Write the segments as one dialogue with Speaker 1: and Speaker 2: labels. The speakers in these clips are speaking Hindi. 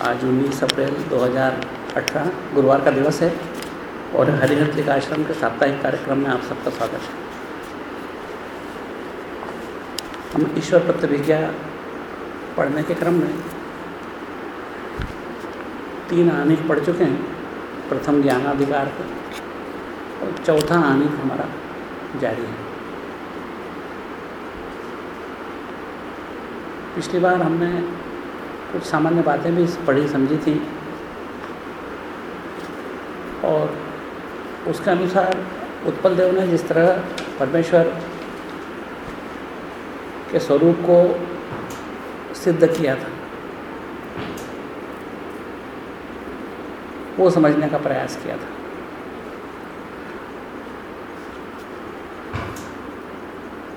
Speaker 1: आज उन्नीस अप्रैल 2018 गुरुवार का दिवस है और हरिहर आश्रम के साप्ताहिक कार्यक्रम में आप सबका स्वागत है। हम ईश्वर प्रतिभिज्ञा पढ़ने के क्रम में तीन आनिक पढ़ चुके हैं। प्रथम ज्ञानाधिकार को और चौथा आनिक हमारा जारी है। पिछली बार हमने कुछ सामान्य बातें भी पढ़ी, समझी थी। और उसके अनुसार उत्पल देव ने जिस तरह परमेश्वर के स्वरूप को सिद्ध किया था, वो समझने का प्रयास किया था।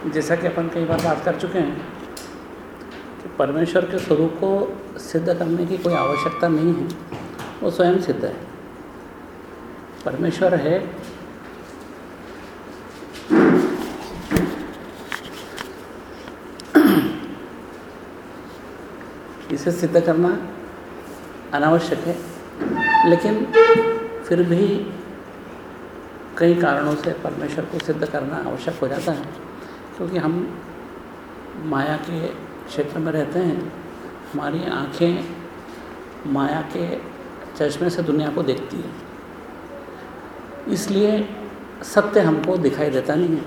Speaker 1: जैसा कि अपन कई बार बात कर चुके हैं परमेश्वर के स्वरूप को सिद्ध करने की कोई आवश्यकता नहीं है, वो स्वयं सिद्ध है। परमेश्वर है। इसे सिद्ध करना अनावश्यक है, लेकिन फिर भी कई कारणों से परमेश्वर को सिद्ध करना आवश्यक हो जाता है, क्योंकि हम माया के क्षेत्र में रहते हैं, हमारी आँखें माया के चश्मे से दुनिया को देखती है। इसलिए सत्य हमको दिखाई देता नहीं है,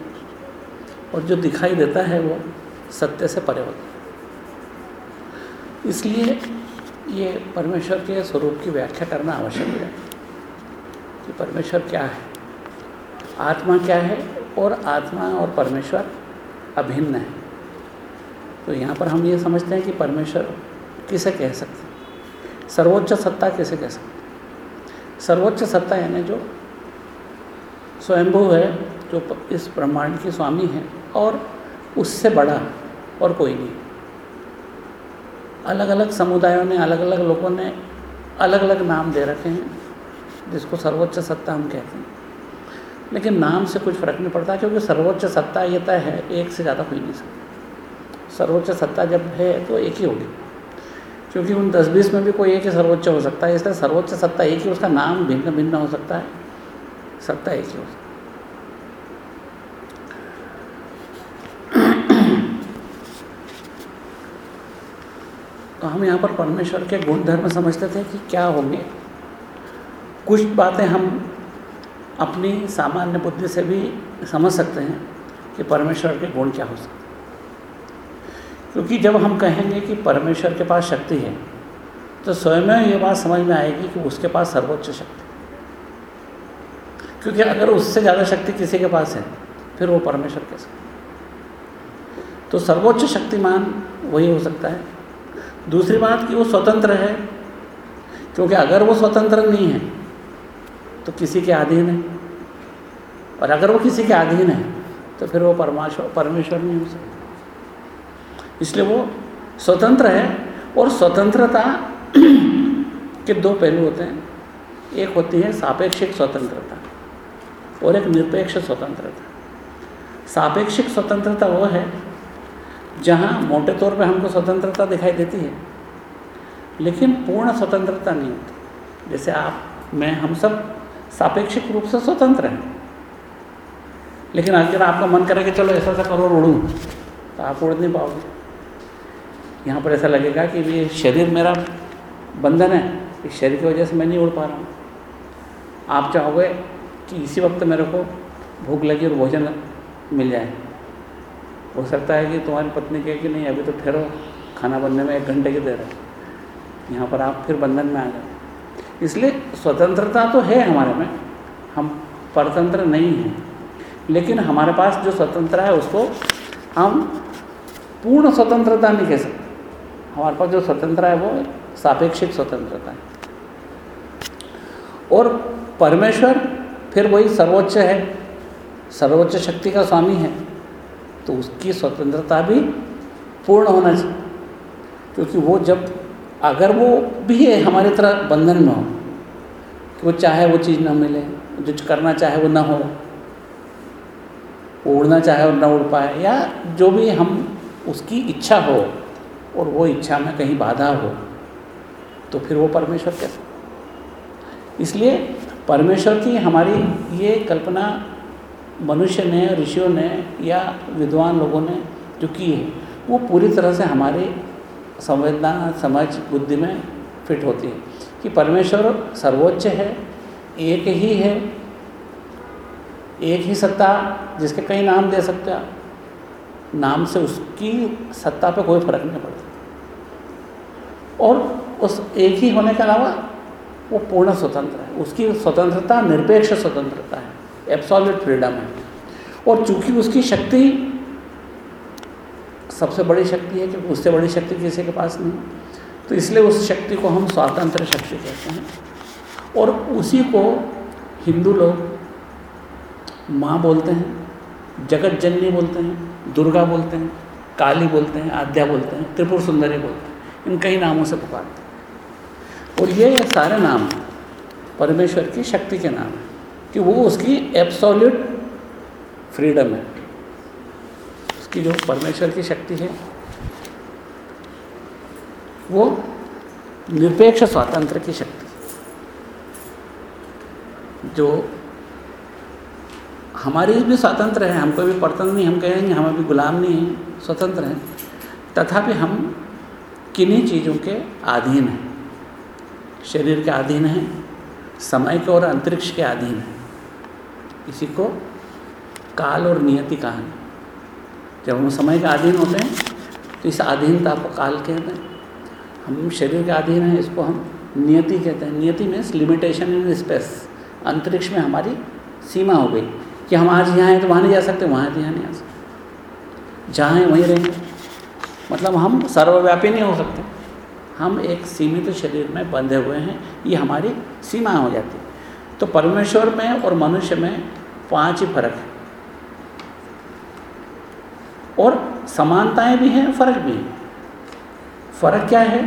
Speaker 1: और जो दिखाई देता है वो सत्य से परे होता है। इसलिए ये परमेश्वर के स्वरूप की व्याख्या करना आवश्यक है, कि परमेश्वर क्या है, आत्मा क्या है, और आत्मा और परमेश्वर अभिन्न है। तो यहाँ पर हम ये समझते हैं कि परमेश्वर किसे कह सकते सर्वोच्च सत्ता किसे कह सकते सर्वोच्च सत्ता यानी जो स्वयंभू है, जो इस ब्रह्मांड की स्वामी है और उससे बड़ा और कोई नहीं। अलग अलग समुदायों ने अलग अलग लोगों ने अलग अलग नाम दे रखे हैं, जिसको सर्वोच्च सत्ता हम कहते हैं। लेकिन नाम से कुछ फ़र्क नहीं पड़ता, क्योंकि सर्वोच्च सत्ता ये तय है, एक से ज़्यादा हो ही नहीं सकता। सर्वोच्च सत्ता जब है तो एक ही होगी। क्योंकि उन दस बीस में भी कोई एक ही सर्वोच्च हो सकता है, इसलिए सर्वोच्च सत्ता एक ही, उसका नाम भिन्न भिन्न हो सकता है। सत्ता एक ही हो सकता तो हम यहाँ पर परमेश्वर के गुण धर्म समझते थे कि क्या होंगे। कुछ बातें हम अपनी सामान्य बुद्धि से भी समझ सकते हैं कि परमेश्वर के गुण क्या हो सकते क्योंकि जब हम कहेंगे कि परमेश्वर के पास शक्ति है तो स्वयं ये बात समझ में आएगी कि उसके पास सर्वोच्च शक्ति क्योंकि अगर उससे ज़्यादा शक्ति किसी के पास है, फिर वो परमेश्वर कैसे तो सर्वोच्च शक्तिमान वही हो सकता है। दूसरी बात कि वो स्वतंत्र है, क्योंकि अगर वो स्वतंत्र नहीं है तो किसी के अधीन है। और अगर वो किसी के अधीन है तो फिर वो परमाश्वर परमेश्वर नहीं हो सकता। इसलिए वो स्वतंत्र है और स्वतंत्रता के दो पहलू होते हैं। एक होती है सापेक्षिक स्वतंत्रता और एक निरपेक्ष स्वतंत्रता। सापेक्षिक स्वतंत्रता वो है जहाँ मोटे तौर पे हमको स्वतंत्रता दिखाई देती है, लेकिन पूर्ण स्वतंत्रता नहीं होती। जैसे आप, मैं, हम सब सापेक्षिक रूप से स्वतंत्र हैं। लेकिन अगर आपका मन करे कि चलो ऐसा ऐसा करो उड़ूँ तो आप उड़ नहीं पाओगे। यहाँ पर ऐसा लगेगा कि ये शरीर मेरा बंधन है, इस शरीर की वजह से मैं नहीं उड़ पा रहा हूँ। आप चाहोगे कि इसी वक्त मेरे को भूख लगी और भोजन मिल जाए। हो सकता है कि तुम्हारी पत्नी कहे कि नहीं, अभी तो ठहरो, खाना बनने में एक घंटे की देर है। यहाँ पर आप फिर बंधन में आ गए इसलिए स्वतंत्रता तो है हमारे में, हम परतंत्र नहीं हैं। लेकिन हमारे पास जो स्वतंत्रता है, उसको हम पूर्ण स्वतंत्रता नहीं कह सकते। हमारे पास जो स्वतंत्र है वो सापेक्षिक स्वतंत्रता है। और परमेश्वर फिर वही सर्वोच्च है, सर्वोच्च शक्ति का स्वामी है तो उसकी स्वतंत्रता भी पूर्ण होना चाहिए। क्योंकि वो जब, अगर वो भी है हमारी तरह बंधन में हो, कि वो चाहे वो चीज़ ना मिले, जो करना चाहे वो ना हो उड़ना चाहे और ना उड़ पाए, या जो भी हम, उसकी इच्छा हो और वो इच्छा में कहीं बाधा हो तो फिर वो परमेश्वर कैसे? इसलिए परमेश्वर की हमारी ये कल्पना मनुष्य ने, ऋषियों ने या विद्वान लोगों ने जो की है, वो पूरी तरह से हमारे संवेदना, समझ, बुद्धि में फिट होती है कि परमेश्वर सर्वोच्च है, एक ही है, एक ही सत्ता जिसके कई नाम दे सकते हैं। नाम से उसकी सत्ता पे कोई फ़र्क नहीं पड़ता। और उस एक ही होने के अलावा वो पूर्ण स्वतंत्र है। उसकी स्वतंत्रता, निरपेक्ष स्वतंत्रता है। एब्सोल्यूट फ्रीडम है। और चूँकि उसकी शक्ति सबसे बड़ी शक्ति है कि उससे बड़ी शक्ति किसी के पास नहीं तो इसलिए उस शक्ति को हम स्वातंत्र शक्ति कहते हैं। और उसी को हिंदू लोग माँ बोलते हैं जगत जननी बोलते हैं, दुर्गा बोलते हैं, काली बोलते हैं, आद्या बोलते हैं, त्रिपुर सुंदरी बोलते हैं। इन कई नामों से पुकारते हैं और ये सारे नाम परमेश्वर की शक्ति के नाम हैं। कि वो उसकी एब्सोल्यूट फ्रीडम है। उसकी जो परमेश्वर की शक्ति है, वो निरपेक्ष स्वातंत्र की शक्ति जो हमारी भी स्वतंत्र है, हमको भी परतंत्र नहीं, हम कहेंगे, हम अभी गुलाम नहीं हैं, स्वतंत्र हैं। तथापि हम किन्हीं चीज़ों के अधीन हैं। शरीर के अधीन है, समय के और अंतरिक्ष के अधीन हैं। इसी को काल और नियति कहा जब हम समय के अधीन होते हैं तो इस अधीनता को काल कहते हैं। हम शरीर के अधीन हैं, इसको हम नियति कहते हैं। नियति मीन्स लिमिटेशन इन स्पेस अंतरिक्ष में हमारी सीमा हो गई कि हम आज यहाँ हैं तो वहाँ नहीं जा सकते, वहाँ यहाँ नहीं आ सकते। जहाँ हैं, वहीं रहेंगे। मतलब हम सर्वव्यापी नहीं हो सकते। हम एक सीमित शरीर में बंधे हुए हैं, ये हमारी सीमा हो जाती है। तो परमेश्वर में और मनुष्य में पाँच ही फ़र्क है। और समानताएँ भी हैं, फ़र्क भी हैं। फ़र्क क्या है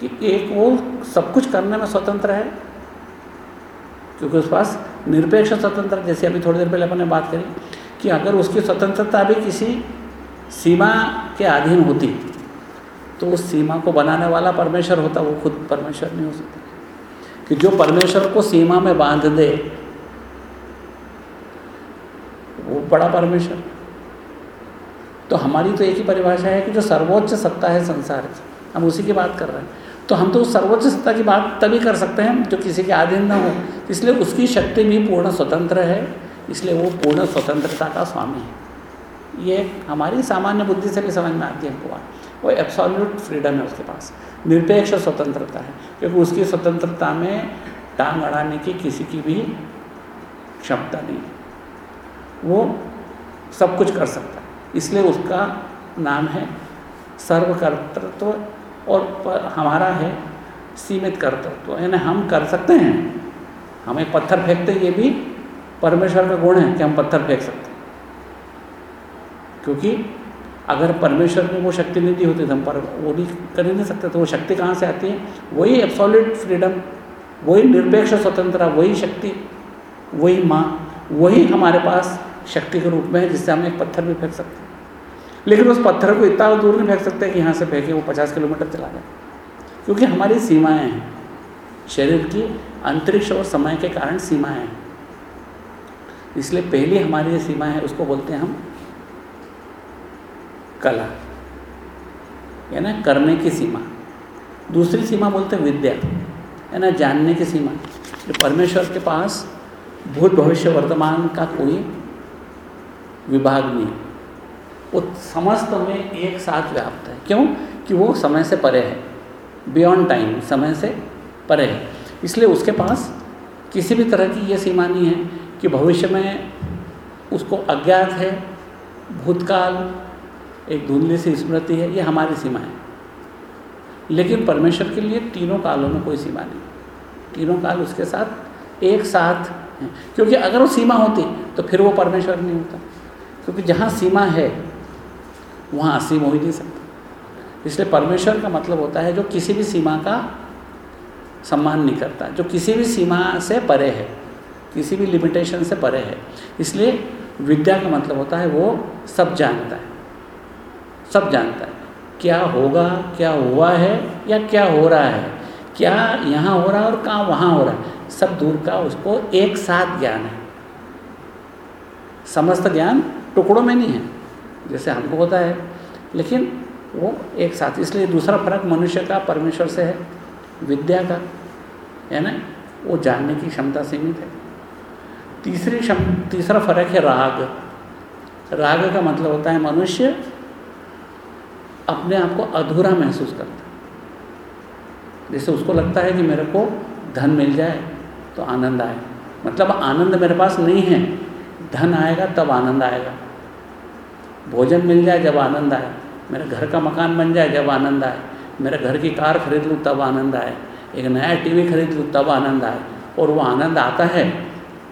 Speaker 1: कि एक वो सब कुछ करने में स्वतंत्र है, क्योंकि उस पास निरपेक्ष स्वतंत्र जैसे अभी थोड़ी देर पहले अपन ने बात करी कि अगर उसकी स्वतंत्रता भी किसी सीमा के अधीन होती। तो उस सीमा को बनाने वाला परमेश्वर होता, वो खुद परमेश्वर नहीं हो सकता। कि जो परमेश्वर को सीमा में बाँध दे, वो बड़ा परमेश्वर। तो हमारी तो एक ही परिभाषा है कि जो सर्वोच्च सत्ता है संसार की, हम उसी की बात कर रहे हैं। तो हम तो उस सर्वोच्च सत्ता की बात तभी कर सकते हैं जो किसी के अधीन ना हो। इसलिए उसकी शक्ति भी पूर्ण स्वतंत्र है, इसलिए वो पूर्ण स्वतंत्रता का स्वामी है। ये हमारी सामान्य बुद्धि से भी समझ में आती है हमको वो एब्सोल्यूट फ्रीडम है उसके पास। निरपेक्ष स्वतंत्रता है। क्योंकि उसकी स्वतंत्रता में टांग अड़ाने की किसी की भी क्षमता नहीं है। वो सब कुछ कर सकता है। इसलिए उसका नाम है सर्वकर्तृत्व और हमारा है सीमित कर्तृत्व। यानी हम कर सकते हैं। हम पत्थर फेंकते ये भी परमेश्वर का गुण है कि हम पत्थर फेंक सकते हैं। क्योंकि अगर परमेश्वर ने वो शक्ति नहीं दी होती तो हम पर वो नहीं कर नहीं सकते तो वो शक्ति कहाँ से आती है? वही एब्सोल्यूट फ्रीडम वही निरपेक्ष स्वतंत्रता, वही शक्ति, वही माँ, वही हमारे पास शक्ति के रूप में है जिससे हम एक पत्थर भी फेंक सकते हैं। लेकिन उस पत्थर को इतना दूर नहीं फेंक सकते कि यहाँ से फेंके वो पचास किलोमीटर चला जाए। क्योंकि हमारी सीमाएँ हैं। शरीर की अंतरिक्ष और समय के कारण सीमाएँ हैं। इसलिए पहली हमारी सीमा है, उसको बोलते हैं हम कला, है ना, करने की सीमा। दूसरी सीमा बोलते विद्या, है ना, जानने की सीमा। परमेश्वर के पास भूत भविष्य वर्तमान का कोई विभाग नहीं है। वो समस्त में एक साथ व्याप्त है। क्यों? कि वो समय से परे है। बियॉन्ड टाइम समय से परे है। इसलिए उसके पास किसी भी तरह की ये सीमा नहीं है कि भविष्य में उसको अज्ञात है, भूतकाल एक धुंधली सी स्मृति है, ये हमारी सीमा है। लेकिन परमेश्वर के लिए तीनों कालों में कोई सीमा नहीं। तीनों काल उसके साथ एक साथ हैं। क्योंकि अगर वो सीमा होती तो फिर वो परमेश्वर नहीं होता। क्योंकि जहाँ सीमा है, वहाँ असीम हो ही नहीं सकता। इसलिए परमेश्वर का मतलब होता है जो किसी भी सीमा का सम्मान नहीं करता, जो किसी भी सीमा से परे है, किसी भी लिमिटेशन से परे है। इसलिए विद्या का मतलब होता है वो सब जानता है। सब जानता है। क्या होगा, क्या हुआ है या क्या हो रहा है? क्या यहाँ हो रहा है और कहाँ वहाँ हो रहा है? सब दूर का उसको एक साथ ज्ञान है। समस्त ज्ञान टुकड़ों में नहीं है, जैसे हमको होता है। लेकिन वो एक साथ, इसलिए दूसरा फ़र्क मनुष्य का, परमेश्वर से है, विद्या का, है ना? वो जानने की क्षमता सीमित है। तीसरी क्षम, तीसरा फ़र्क है राग। राग का मतलब होता है मनुष्य अपने आप को अधूरा महसूस करता है। जैसे उसको लगता है कि मेरे को धन मिल जाए तो आनंद आए। मतलब आनंद मेरे पास नहीं है। धन आएगा, तब आनंद आएगा। भोजन मिल जाए, जब आनंद आए। मेरे घर का मकान बन जाए, जब आनंद आए। मेरे घर की कार खरीद लूँ, तब आनंद आए। एक नया टीवी खरीद लूँ, तब आनंद आए। और वो आनंद आता है,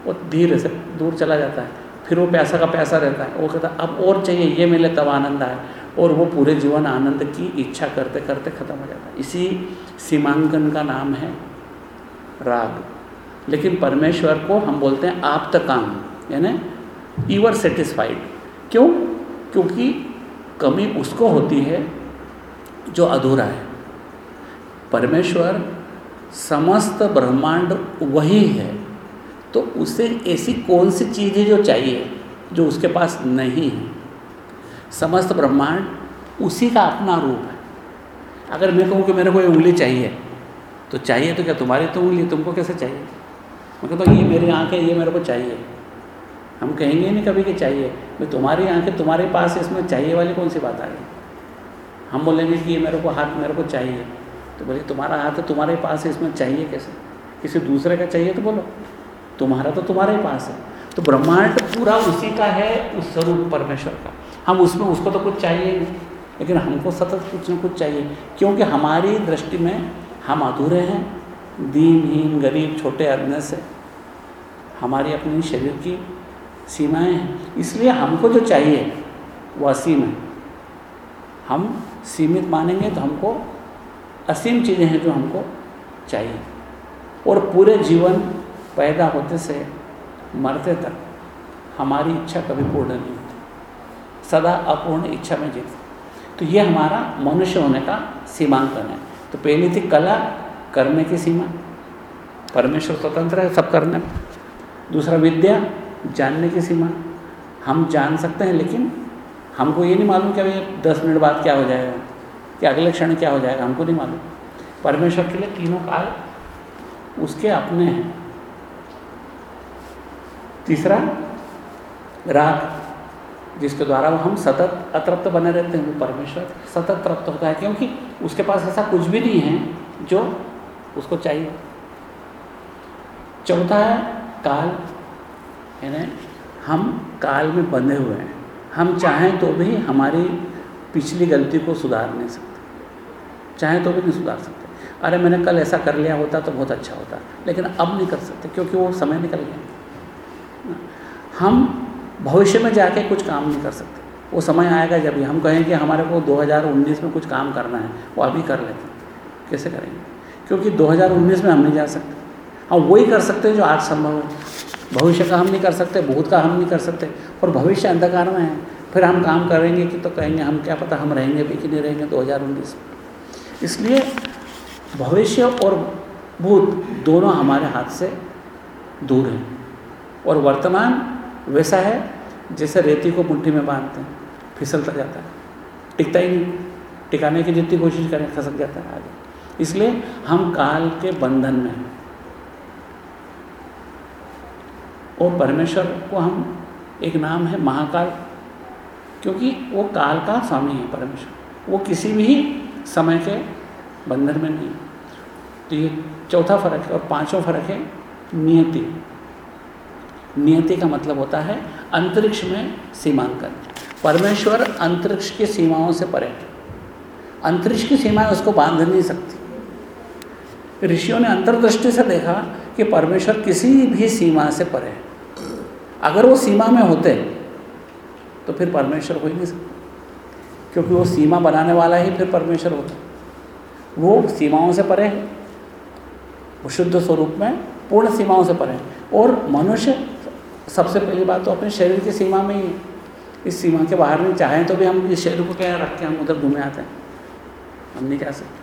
Speaker 1: वो धीरे से दूर चला जाता है। फिर वो पैसा का पैसा रहता है। वो कहता अब और चाहिए, ये मिले, तब आनंद आए। और वो पूरे जीवन आनंद की इच्छा करते करते ख़त्म हो जाता है। इसी सीमांकन का नाम है राग। लेकिन परमेश्वर को हम बोलते हैं आप तक काम यानी यू आर सेटिस्फाइड। क्यों? क्योंकि कमी उसको होती है जो अधूरा है। परमेश्वर समस्त ब्रह्मांड वही है तो उसे ऐसी कौन सी चीज़ जो चाहिए, जो उसके पास नहीं है? समस्त ब्रह्मांड उसी का अपना रूप है। अगर मैं कहूँ कि मेरे को ये उंगली चाहिए तो चाहिए तो क्या तुम्हारी तो उंगली, तुमको कैसे चाहिए? मैं कहता हूँ, ये मेरी आँखें, ये मेरे को चाहिए। हम कहेंगे नहीं कभी कि चाहिए। भाई, तुम्हारी आँखें तुम्हारे पास, इसमें चाहिए वाली कौन सी बात आ गई? हम बोलेंगे कि ये मेरे को हाथ, मेरे को चाहिए। तो बोले, तुम्हारा हाथ है तुम्हारे पास इसमें चाहिए कैसे? किसी दूसरे का चाहिए तो बोलो। तुम्हारा तो तुम्हारे पास है। तो ब्रह्मांड पूरा उसी का है, उस स्वरूप परमेश्वर का। हम उसमें, उसको तो कुछ चाहिए नहीं। लेकिन हमको सतत कुछ ना कुछ चाहिए। क्योंकि हमारी दृष्टि में हम अधूरे हैं, दीनहीन, गरीब, छोटे अज्ञ से हमारी अपनी शरीर की सीमाएँ हैं। इसलिए हमको जो चाहिए, वो असीम है। हम सीमित मानेंगे तो हमको असीम चीज़ें हैं जो हमको चाहिए। और पूरे जीवन पैदा होते से, मरते तक हमारी इच्छा कभी पूर्ण नहीं सदा अपूर्ण इच्छा में जीते। तो ये हमारा मनुष्य होने का सीमांकन है। तो पहली थी कला करने की सीमा। परमेश्वर स्वतंत्र है, सब करने में। दूसरा विद्या, जानने की सीमा। हम जान सकते हैं, लेकिन हमको ये नहीं मालूम कि अभी दस मिनट बाद क्या हो जाएगा, कि अगले क्षण क्या हो जाएगा, हमको नहीं मालूम। परमेश्वर के लिए तीनों काल उसके अपने हैं। तीसरा, राग। जिसके द्वारा वो हम सतत अतृप्त बने रहते हैं, वो परमेश्वर सतत तृप्त होता है, क्योंकि उसके पास ऐसा कुछ भी नहीं है जो उसको चाहिए। चौथा है, काल। यानी हम काल में बंधे हुए हैं। हम चाहें तो भी हमारी पिछली गलती को सुधार नहीं सकते। चाहें तो भी नहीं सुधार सकते। अरे, मैंने कल ऐसा कर लिया होता तो बहुत अच्छा होता, लेकिन अब नहीं कर सकते, क्योंकि वो समय निकल गया। हम भविष्य में जाके कुछ काम नहीं कर सकते। वो समय आएगा जब हम कहें कि हमारे को 2019 में कुछ काम करना है, वो अभी कर लेते हैं। कैसे करेंगे? क्योंकि 2019 में हम नहीं जा सकते। हम वही कर सकते हैं जो आज संभव है। भविष्य का हम नहीं कर सकते, भूत का हम नहीं कर सकते, और भविष्य अंधकार में है। फिर हम काम करेंगे कि तो कहेंगे, हम क्या पता हम रहेंगे भी कि नहीं रहेंगे दो हज़ार उन्नीस में। इसलिए भविष्य और भूत दोनों हमारे हाथ से दूर हैं। और वर्तमान वैसा है जैसे रेती को मुट्ठी में बांधते हैं, फिसलता जाता है। टिकता ही नहीं, टिकाने की जितनी कोशिश करें, खसक जाता है आगे। इसलिए हम काल के बंधन में हैं। और परमेश्वर को हम, एक नाम है महाकाल, क्योंकि वो काल का स्वामी है परमेश्वर। वो किसी भी समय के बंधन में नहीं तो ये चौथा फ़र्क है और पांचवा फ़र्क है नियति। नियति का मतलब होता है अंतरिक्ष में सीमांकन। परमेश्वर अंतरिक्ष की सीमाओं से परे अंतरिक्ष की सीमाएँ उसको बाँध नहीं सकती। ऋषियों ने अंतर्दृष्टि से देखा कि परमेश्वर किसी भी सीमा से परे है। अगर वो सीमा में होते तो फिर परमेश्वर हो ही नहीं सकता। क्योंकि वो सीमा बनाने वाला ही फिर परमेश्वर होता। वो सीमाओं से परे है। वो शुद्ध स्वरूप में पूर्ण सीमाओं से परे और मनुष्य सबसे पहली बात तो अपने शरीर की सीमा में ही, इस सीमा के बाहर नहीं, चाहें तो भी हम इस शरीर को क्या रख के हम उधर घूमे आते हैं। हम नहीं जा सकते।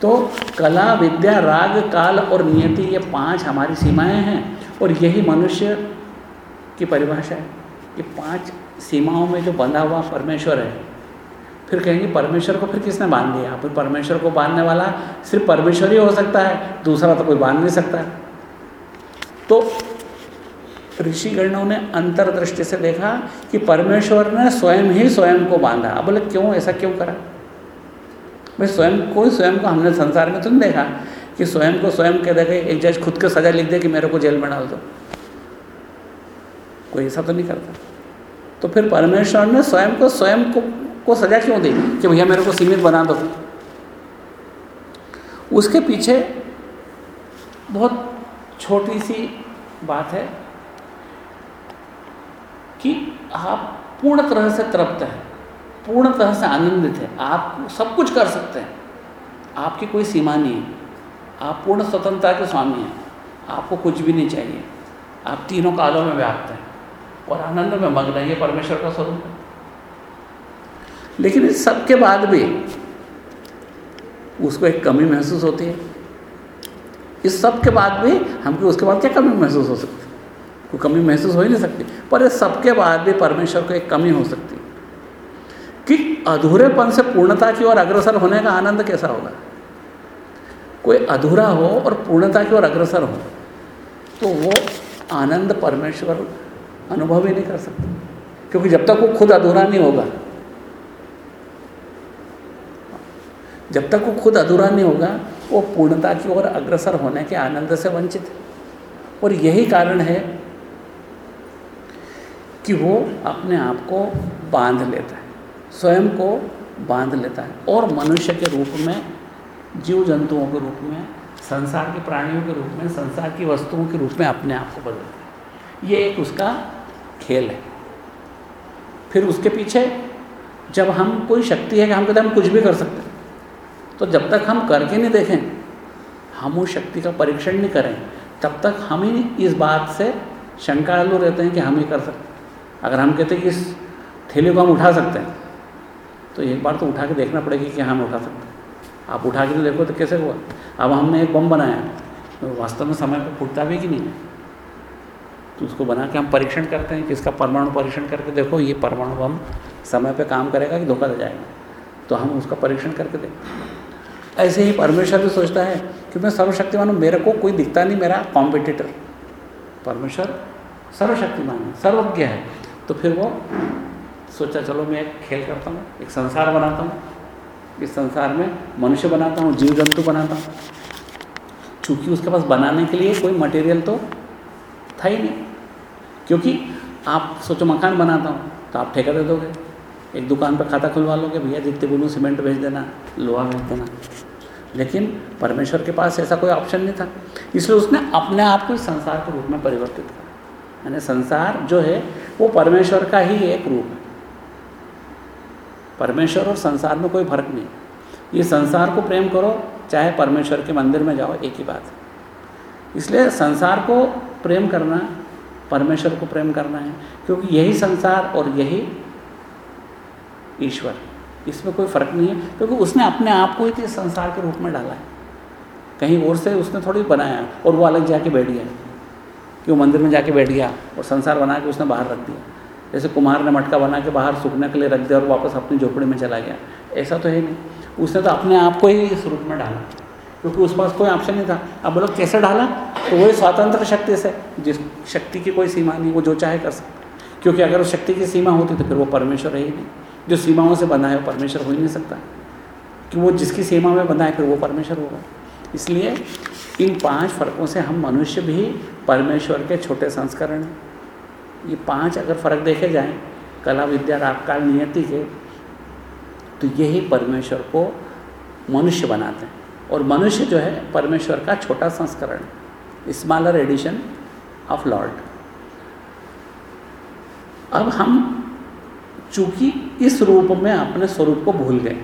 Speaker 1: तो कला, विद्या, राग, काल और नियति, ये पाँच हमारी सीमाएँ हैं और यही मनुष्य की परिभाषा है। ये पाँच सीमाओं में जो बंधा हुआ परमेश्वर है, फिर कहेंगे परमेश्वर को फिर किसने बाँध दिया? फिर परमेश्वर को बांधने वाला सिर्फ़ परमेश्वर ही हो सकता है, दूसरा तो कोई बाँध नहीं सकता। तो ऋषिगणों ने अंतर्दृष्टि से देखा कि परमेश्वर ने स्वयं ही स्वयं को बांधा। अब बोले क्यों? ऐसा क्यों करा? भाई स्वयं कोई स्वयं को हमने संसार में तो नहीं देखा कि स्वयं को स्वयं कह देखे एक जज खुद को सजा लिख दे कि मेरे को जेल में डाल दो। कोई ऐसा तो नहीं करता। तो फिर परमेश्वर ने स्वयं को स्वयं को, को सजा क्यों दी कि भैया मेरे को सीमित बना दो? उसके पीछे बहुत छोटी सी बात है। कि आप पूर्ण तरह से तृप्त हैं, पूर्ण तरह से आनंदित है, आप सब कुछ कर सकते हैं। आपकी कोई सीमा नहीं है। आप पूर्ण स्वतंत्रता के स्वामी हैं। आपको कुछ भी नहीं चाहिए। आप तीनों कालों में व्याप्त हैं और आनंद में मग्न है, ये परमेश्वर का स्वरूप है। लेकिन इस सब के बाद भी उसको एक कमी महसूस होती है। इस सब के बाद भी हमको उसके बाद क्या कमी महसूस हो सकती है? कोई कमी महसूस हो ही नहीं सकती। पर इस सबके बाद भी परमेश्वर को एक कमी हो सकती। कि अधूरेपन से पूर्णता की ओर अग्रसर होने का आनंद कैसा होगा? कोई अधूरा हो और पूर्णता की ओर अग्रसर हो तो वो आनंद परमेश्वर अनुभव ही नहीं कर सकते। क्योंकि जब तक वो खुद अधूरा नहीं होगा, जब तक वो खुद अधूरा नहीं होगा, वो पूर्णता की ओर अग्रसर होने के आनंद से वंचित है। और यही कारण है कि वो अपने आप को बाँध लेता है, स्वयं को बाँध लेता है। और मनुष्य के रूप में जीव जंतुओं के रूप में, संसार के प्राणियों के रूप में, संसार की वस्तुओं के रूप में अपने आप को बदलता है। ये एक उसका खेल है। फिर उसके पीछे, जब हम, कोई शक्ति है कि हम कहते हैं हम कुछ भी कर सकते हैं तो जब तक हम करके नहीं देखें, हम उस शक्ति का परीक्षण नहीं करें, तब तक हम ही इस बात से शंकालु रहते हैं कि हम ही कर सकते अगर हम कहते हैं कि इस थैली को हम उठा सकते हैं तो एक बार तो उठा के देखना पड़ेगा कि हम उठा सकते हैं। आप उठा के तो देखो तो कैसे हुआ? अब हमने एक बम बनाया तो वास्तव में समय पर फूटता भी कि नहीं? है तो उसको बना के हम परीक्षण करते हैं कि इसका परमाणु परीक्षण करके देखो, ये परमाणु बम समय पे काम करेगा कि धोखा दे जाएगा। तो हम उसका परीक्षण करके देखते ऐसे ही परमेश्वर भी सोचता है कि मैं सर्वशक्तिमान हूँ, मेरे को कोई दिखता नहीं, मेरा कॉम्पिटिटर परमेश्वर सर्वशक्तिमान है, सर्वज्ञ है। तो फिर वो सोचा, चलो मैं एक खेल करता हूँ, एक संसार बनाता हूँ, इस संसार में मनुष्य बनाता हूँ जीव जंतु बनाता हूँ। चूँकि उसके पास बनाने के लिए कोई मटेरियल तो था ही नहीं। क्योंकि आप सोचो, मकान बनाता हूँ तो आप ठेका दे दोगे, एक दुकान पर खाता खुलवा लोगे, भैया, जितने बोलूँ सीमेंट भेज देना, लोहा भेज देना। लेकिन परमेश्वर के पास ऐसा कोई ऑप्शन नहीं था। इसलिए उसने अपने आप को संसार के रूप में परिवर्तित करा यानी संसार जो है, वो परमेश्वर का ही एक रूप है। परमेश्वर और संसार में कोई फ़र्क नहीं। ये संसार को प्रेम करो, चाहे परमेश्वर के मंदिर में जाओ, एक ही बात है। इसलिए संसार को प्रेम करना, परमेश्वर को प्रेम करना है, क्योंकि यही संसार और यही ईश्वर। इसमें कोई फ़र्क नहीं है, क्योंकि उसने अपने आप को ही संसार के रूप में डाला है। कहीं और से उसने थोड़ी बनाया और वो अलग जाके बैठ गया कि वो मंदिर में जाके बैठ गया और संसार बना के उसने बाहर रख दिया। जैसे कुमार ने मटका बना के बाहर सूखने के लिए रख दिया और वापस अपनी झोपड़ी में चला गया। ऐसा तो है नहीं। उसने तो अपने आप को ही इस रूप में डाला, क्योंकि उस पास कोई ऑप्शन नहीं था। अब बोलो कैसे डाला? तो वही स्वतंत्र शक्ति से, जिस शक्ति की कोई सीमा नहीं, वो जो चाहे कर सकता क्योंकि अगर उस शक्ति की सीमा होती तो फिर वो परमेश्वर है ही नहीं। जो सीमाओं से बंधा है, वो परमेश्वर हो ही नहीं सकता। कि वो जिसकी सीमा में बंधा है, फिर वो परमेश्वर होगा। इसलिए इन पाँच फर्कों से हम मनुष्य भी परमेश्वर के छोटे संस्करण हैं। ये पाँच अगर फ़र्क देखे जाएँ, कला, विद्या, रागकाल, नियति के तो यही परमेश्वर को मनुष्य बनाते हैं। और मनुष्य जो है, परमेश्वर का छोटा संस्करण स्मॉलर एडिशन ऑफ़ लॉर्ड अब हम चूँकि इस रूप में अपने स्वरूप को भूल गए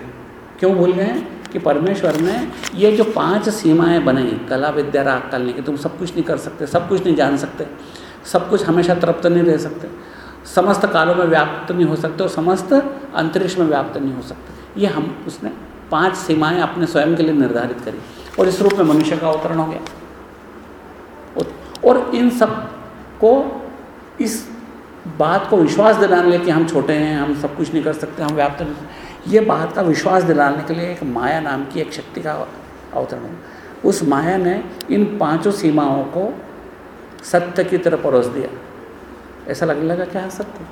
Speaker 1: क्यों भूल गए कि परमेश्वर ने ये जो पाँच सीमाएँ बनाई, कला, विद्या, राग करने की तुम सब कुछ नहीं कर सकते, सब कुछ नहीं जान सकते, सब कुछ हमेशा तृप्त नहीं रह सकते, समस्त कालों में व्याप्त नहीं हो सकते और समस्त अंतरिक्ष में व्याप्त नहीं हो सकते। ये हम, उसने पाँच सीमाएँ अपने स्वयं के लिए निर्धारित करी और इस रूप में मनुष्य का अवतरण हो गया। और इन सबको इस बात को विश्वास दिलाने के कि हम छोटे हैं, हम सब कुछ नहीं कर सकते, हम व्याप्त नहीं ये बात का विश्वास दिलाने के लिए एक माया नाम की एक शक्ति का अवतरण उस माया ने इन पाँचों सीमाओं को सत्य की तरफ़ परोस दिया। ऐसा लगने लगा क्या है, सत्य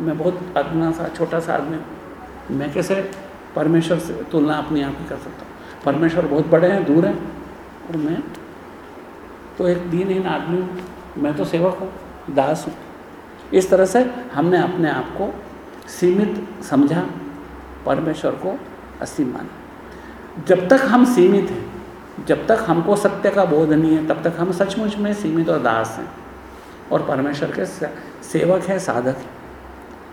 Speaker 1: मैं बहुत अदना सा, छोटा सा आदमी मैं कैसे परमेश्वर से तुलना अपनी आप ही कर सकता हूँ? परमेश्वर बहुत बड़े हैं, दूर हैं। और मैं तो एक दीनहीन आदमी हूँ। मैं तो सेवक हूँ, दास हूँ। इस तरह से हमने अपने आप को सीमित समझा। परमेश्वर को असीम माना। जब तक हम सीमित हैं, जब तक हमको सत्य का बोध नहीं है, तब तक हम सचमुच में सीमित और दास हैं और परमेश्वर के सेवक हैं, साधक हैं।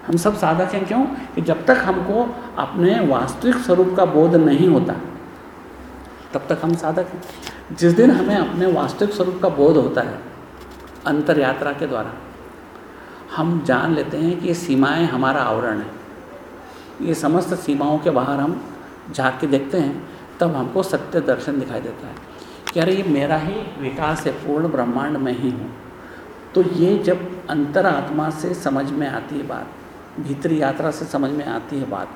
Speaker 1: हम सब साधक हैं क्यों? कि जब तक हमको अपने वास्तविक स्वरूप का बोध नहीं होता, तब तक हम साधक हैं। जिस दिन हमें अपने वास्तविक स्वरूप का बोध होता है अंतर यात्रा के द्वारा, हम जान लेते हैं कि ये सीमाएँ हमारा आवरण है। ये समस्त सीमाओं के बाहर हम झाँक के देखते हैं, तब हमको सत्य दर्शन दिखाई देता है कि अरे ये मेरा ही विकास है, पूर्ण ब्रह्मांड में ही हूँ। तो ये जब अंतरात्मा से समझ में आती है बात, भीतरी यात्रा से समझ में आती है बात,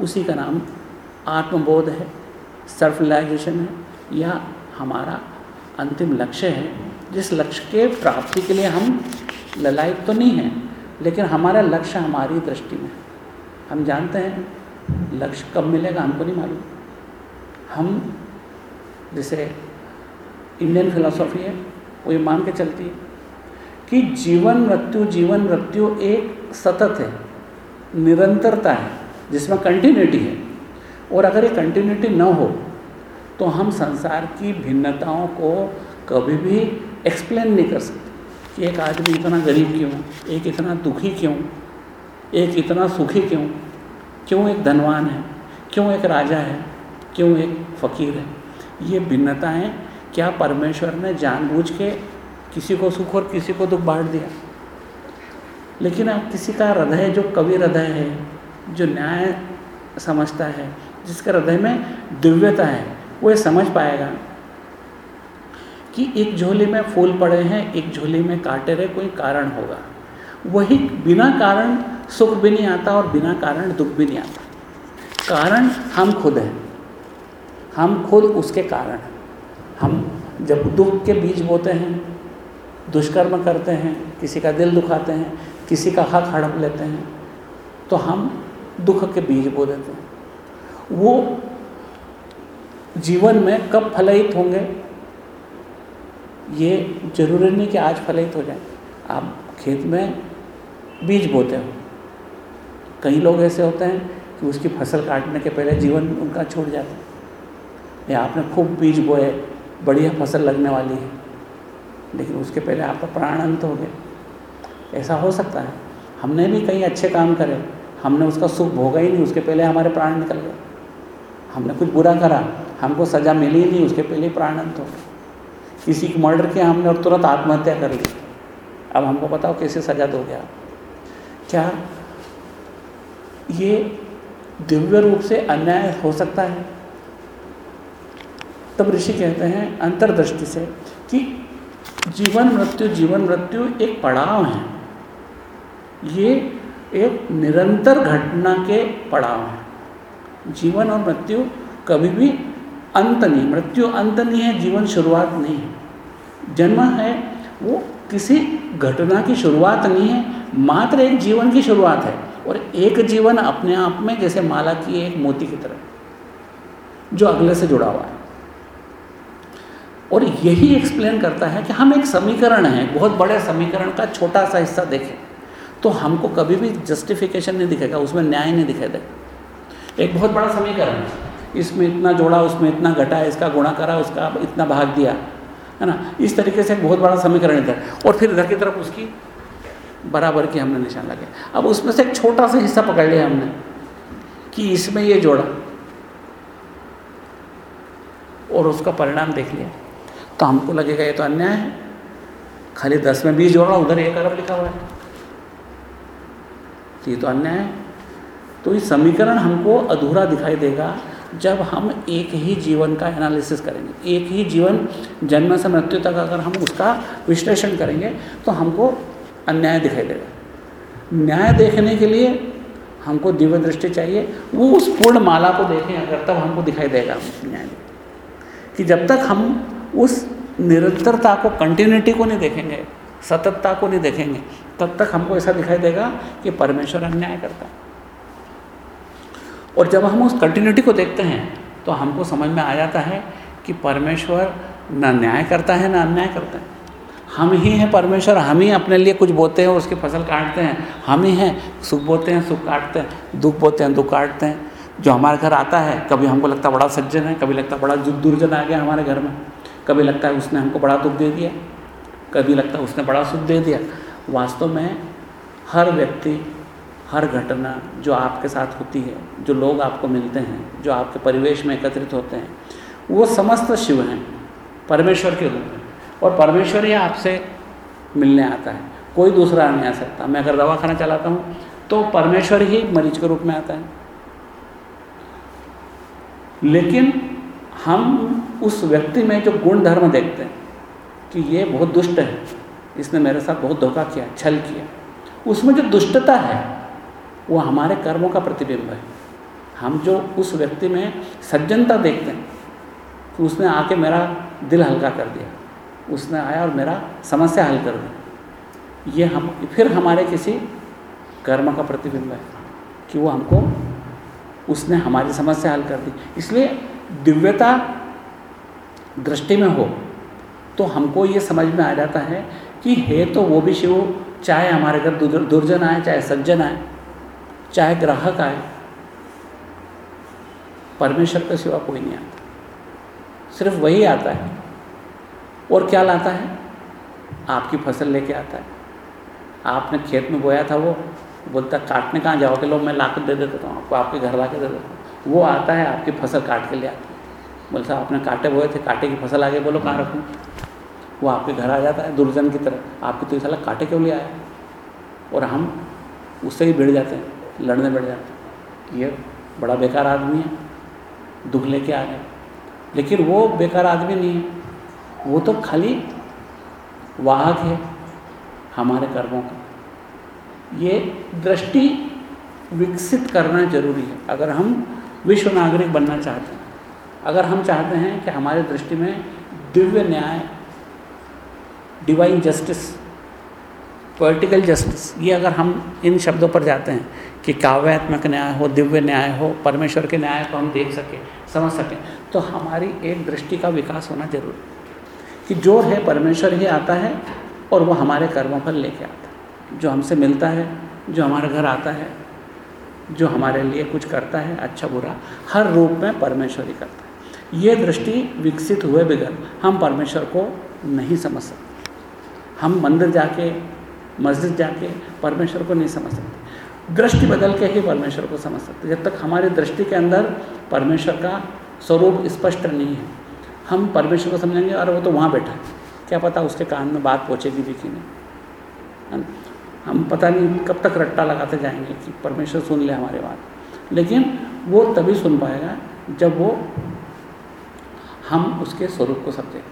Speaker 1: उसी का नाम आत्मबोध है सेल्फ है, या हमारा अंतिम लक्ष्य है। जिस लक्ष्य के प्राप्ति के लिए हम ललायत तो नहीं हैं, लेकिन हमारा लक्ष्य हमारी दृष्टि में हम जानते हैं, लक्ष्य कब मिलेगा हमको नहीं मालूम। हम, जैसे इंडियन फिलोसॉफी है, वो ये मान के चलती है कि जीवन मृत्यु जीवन मृत्यु एक सतत है, निरंतरता है, जिसमें कंटिन्यूटी है। और अगर ये कंटिन्यूटी न हो तो हम संसार की भिन्नताओं को कभी भी एक्सप्लेन नहीं कर सकते कि एक आदमी इतना गरीब क्यों एक इतना दुखी क्यों एक इतना सुखी क्यों? क्यों एक धनवान है? क्यों एक राजा है? क्यों एक फ़कीर है? ये भिन्नताएँ क्या परमेश्वर ने जानबूझ के किसी को सुख और किसी को दुख बांट दिया? लेकिन अब किसी का हृदय, जो कवि हृदय है, जो न्याय समझता है, जिसके हृदय में दिव्यता है, वो ये समझ पाएगा कि एक झोली में फूल पड़े हैं, एक झोली में कांटे रहे, कोई कारण होगा। वही बिना कारण सुख भी नहीं आता और बिना कारण दुख भी नहीं आता। कारण हम खुद हैं। हम खुद उसके कारण हैं। हम जब दुख के बीज बोते हैं, दुष्कर्म करते हैं, किसी का दिल दुखाते हैं, किसी का हक हड़प लेते हैं तो हम दुख के बीज बो देते हैं। वो जीवन में कब फलित होंगे, ये ज़रूरी नहीं कि आज फलित हो जाए। आप खेत में बीज बोते हो। कई लोग ऐसे होते हैं कि उसकी फ़सल काटने के पहले जीवन उनका छूट जाता है। या आपने खूब बीज बोए, बढ़िया फ़सल लगने वाली है। लेकिन उसके पहले आपका प्राण अंत हो गया। ऐसा हो सकता है। हमने भी कई अच्छे काम करे। हमने उसका सुख भोगा ही नहीं, उसके पहले हमारे प्राण निकल गए। हमने कुछ बुरा करा, हमको सज़ा मिली ही नहीं, उसके पहले प्राण अंत हो गया किसी की मर्डर किया हमने और तुरंत आत्महत्या कर ली। अब हमको बताओ कैसे सजा दोगे आप? क्या ये दिव्य रूप से अन्याय हो सकता है। तब ऋषि कहते हैं अंतर्दृष्टि से कि जीवन मृत्यु जीवन मृत्यु एक पड़ाव है। ये एक निरंतर घटना के पड़ाव हैं। जीवन और मृत्यु कभी भी अंत नहीं, मृत्यु अंत नहीं है, जीवन शुरुआत नहीं है। जन्म है, वो किसी घटना की शुरुआत नहीं है, मात्र एक जीवन की शुरुआत है। और एक जीवन अपने आप में जैसे माला की एक मोती की तरह, जो अगले से जुड़ा हुआ है। और यही एक्सप्लेन करता है कि हम एक समीकरण हैं, बहुत बड़े समीकरण का छोटा सा हिस्सा देखें तो हमको कभी भी जस्टिफिकेशन नहीं दिखेगा, उसमें न्याय नहीं दिखाई देगा एक बहुत बड़ा समीकरण है, इसमें इतना जोड़ा, उसमें इतना घटा, इसका गुणा करा, उसका इतना भाग दिया, है ना? इस तरीके से एक बहुत बड़ा समीकरण इधर और फिर इधर की तरफ़ उसकी बराबर की हमने निशान लगे। अब उसमें से एक छोटा सा हिस्सा पकड़ लिया हमने कि इसमें ये जोड़ा और उसका परिणाम देख लिया। तो हमको लगेगा ये तो अन्याय है। खाली दस में बीस जोड़ा, उधर एक अरब लिखा हुआ है। तो ये तो अन्याय है। तो ये समीकरण हमको अधूरा दिखाई देगा जब हम एक ही जीवन का एनालिसिस करेंगे। एक ही जीवन जन्म से मृत्यु तक अगर हम उसका विश्लेषण करेंगे तो हमको अन्याय दिखाई देगा। न्याय देखने के लिए हमको दिव्य दृष्टि चाहिए। वो उस पूर्ण माला को देखें, अगर तब हमको दिखाई देगा न्याय। कि जब तक हम उस निरंतरता को कंटिन्यूटी को नहीं देखेंगे, सततता को नहीं देखेंगे, तब तक हमको ऐसा दिखाई देगा कि परमेश्वर अन्याय करता है। और जब हम उस कंटिन्यूटी को देखते हैं तो हमको समझ में आ जाता है कि परमेश्वर न न्याय करता है, न अन्याय करता है। हम ही हैं परमेश्वर, हम ही अपने लिए कुछ बोते हैं, उसकी फ़सल काटते हैं। हम ही हैं, सुख बोते हैं, सुख काटते हैं, दुख बोते हैं, दुख काटते हैं। जो हमारे घर आता है, कभी हमको लगता बड़ा सज्जन है, कभी लगता बड़ा दुर्जन आ गया हमारे घर में। कभी लगता है उसने हमको बड़ा दुख दे दिया। कभी लगता है उसने बड़ा सुख दे दिया। वास्तव में हर व्यक्ति, हर घटना जो आपके साथ होती है, जो लोग आपको मिलते हैं, जो आपके परिवेश में एकत्रित होते हैं, वो समस्त शिव हैं, परमेश्वर के रूप में। और परमेश्वर ही आपसे मिलने आता है। कोई दूसरा नहीं आ सकता। मैं अगर दवाखाना चलाता हूँ तो परमेश्वर ही मरीज़ के रूप में आता है। लेकिन हम उस व्यक्ति में जो गुण धर्म देखते हैं कि ये बहुत दुष्ट है, इसने मेरे साथ बहुत धोखा किया, छल किया। उसमें जो दुष्टता है, वो हमारे कर्मों का प्रतिबिंब है। हम जो उस व्यक्ति में सज्जनता देखते हैं कि उसने आके मेरा दिल हल्का कर दिया। उसने आया और मेरा समस्या हल कर दी। ये हम, फिर हमारे किसी कर्म का प्रतिबिंब है कि वो हमको, उसने हमारी समस्या हल कर दी। इसलिए दिव्यता दृष्टि में हो तो हमको ये समझ में आ जाता है कि है तो वो भी शिव, चाहे हमारे घर दुर्जन आए, चाहे सज्जन आए, चाहे ग्राहक आए, परमेश्वर के सिवा कोई नहीं आता। सिर्फ़ वही आता है और क्या लाता है? आपकी फ़सल लेके आता है। आपने खेत में बोया था वो बोलता काटने कहाँ जाओगे? लोग मैं ला दे देता हूँ आपको आपके घर ला के दे देता हूँ। वो आता है आपकी फ़सल काट के ले आता है। बोलता आपने काटे बोए थे काटे की फ़सल आगे बोलो कहाँ रखूँ? वो आपके घर आ जाता है दुर्जन की तरह। आपकी तो साला काटे क्यों ले आया और हम उससे ही भिड़ जाते हैं लड़ने बैठ जाते हैं। ये बड़ा बेकार आदमी है दुख लेके आ गए लेकिन वो बेकार आदमी नहीं है। वो तो खाली वाहक है हमारे कर्मों का। ये दृष्टि विकसित करना ज़रूरी है। अगर हम विश्व नागरिक बनना चाहते हैं, अगर हम चाहते हैं कि हमारे दृष्टि में दिव्य न्याय डिवाइन जस्टिस पोलिटिकल जस्टिस ये अगर हम इन शब्दों पर जाते हैं कि काव्यात्मक न्याय हो, दिव्य न्याय हो, परमेश्वर के न्याय को हम देख सकें, समझ सकें तो हमारी एक दृष्टि का विकास होना ज़रूरी कि जो है परमेश्वर ही आता है और वो हमारे कर्मों पर लेके आता है। जो हमसे मिलता है, जो हमारे घर आता है, जो हमारे लिए कुछ करता है अच्छा बुरा, हर रूप में परमेश्वर ही करता है। ये दृष्टि विकसित हुए बगैर हम परमेश्वर को नहीं समझ सकते। हम मंदिर जाके, मस्जिद जाके परमेश्वर को नहीं समझ सकते। दृष्टि बदल के ही परमेश्वर को समझ सकते। जब तक हमारी दृष्टि के अंदर परमेश्वर का स्वरूप स्पष्ट नहीं है हम परमेश्वर को समझेंगे और वो तो वहाँ बैठा है। क्या पता उसके कान में बात पहुँचेगी भी कि नहीं। हम पता नहीं कब तक रट्टा लगाते जाएँगे कि परमेश्वर सुन ले हमारे बात। लेकिन वो तभी सुन पाएगा जब वो हम उसके स्वरूप को समझें।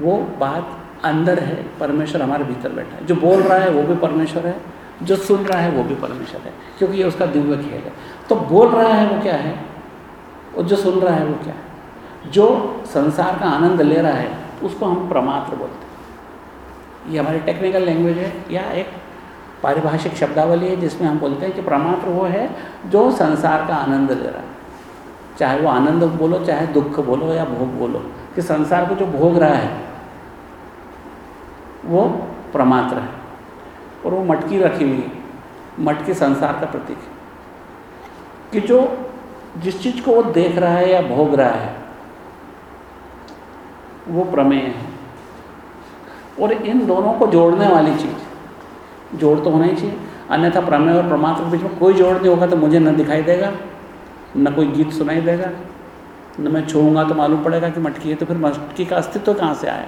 Speaker 1: वो बात अंदर है, परमेश्वर हमारे भीतर बैठा है। जो बोल रहा है वो भी परमेश्वर है, जो सुन रहा है वो भी परमेश्वर है, क्योंकि ये उसका दिव्य खेल है। तो बोल रहा है वो क्या है? और जो सुन रहा है वो क्या है? जो संसार का आनंद ले रहा है, उसको हम प्रमात्र बोलते हैं। ये हमारी टेक्निकल लैंग्वेज है, या एक पारिभाषिक शब्दावली है, जिसमें हम बोलते हैं कि प्रमात्र वो है जो संसार का आनंद ले रहा है। चाहे वो आनंद बोलो, चाहे दुख बोलो या भोग बोलो, कि संसार को जो भोग रहा है, वो प्रमात्र है। और वो मटकी रखी हुई है मटकी संसार का प्रतीक है। कि जो जिस चीज़ को वो देख रहा है या भोग रहा है वो प्रमेय है। और इन दोनों को जोड़ने वाली चीज़, जोड़ तो होना ही चाहिए। अन्यथा प्रमेय और प्रमात्र के बीच में कोई जोड़ नहीं होगा तो मुझे न दिखाई देगा, न कोई गीत सुनाई देगा, न मैं छूँगा तो मालूम पड़ेगा कि मटकी है तो फिर मटकी का अस्तित्व कहाँ से आया।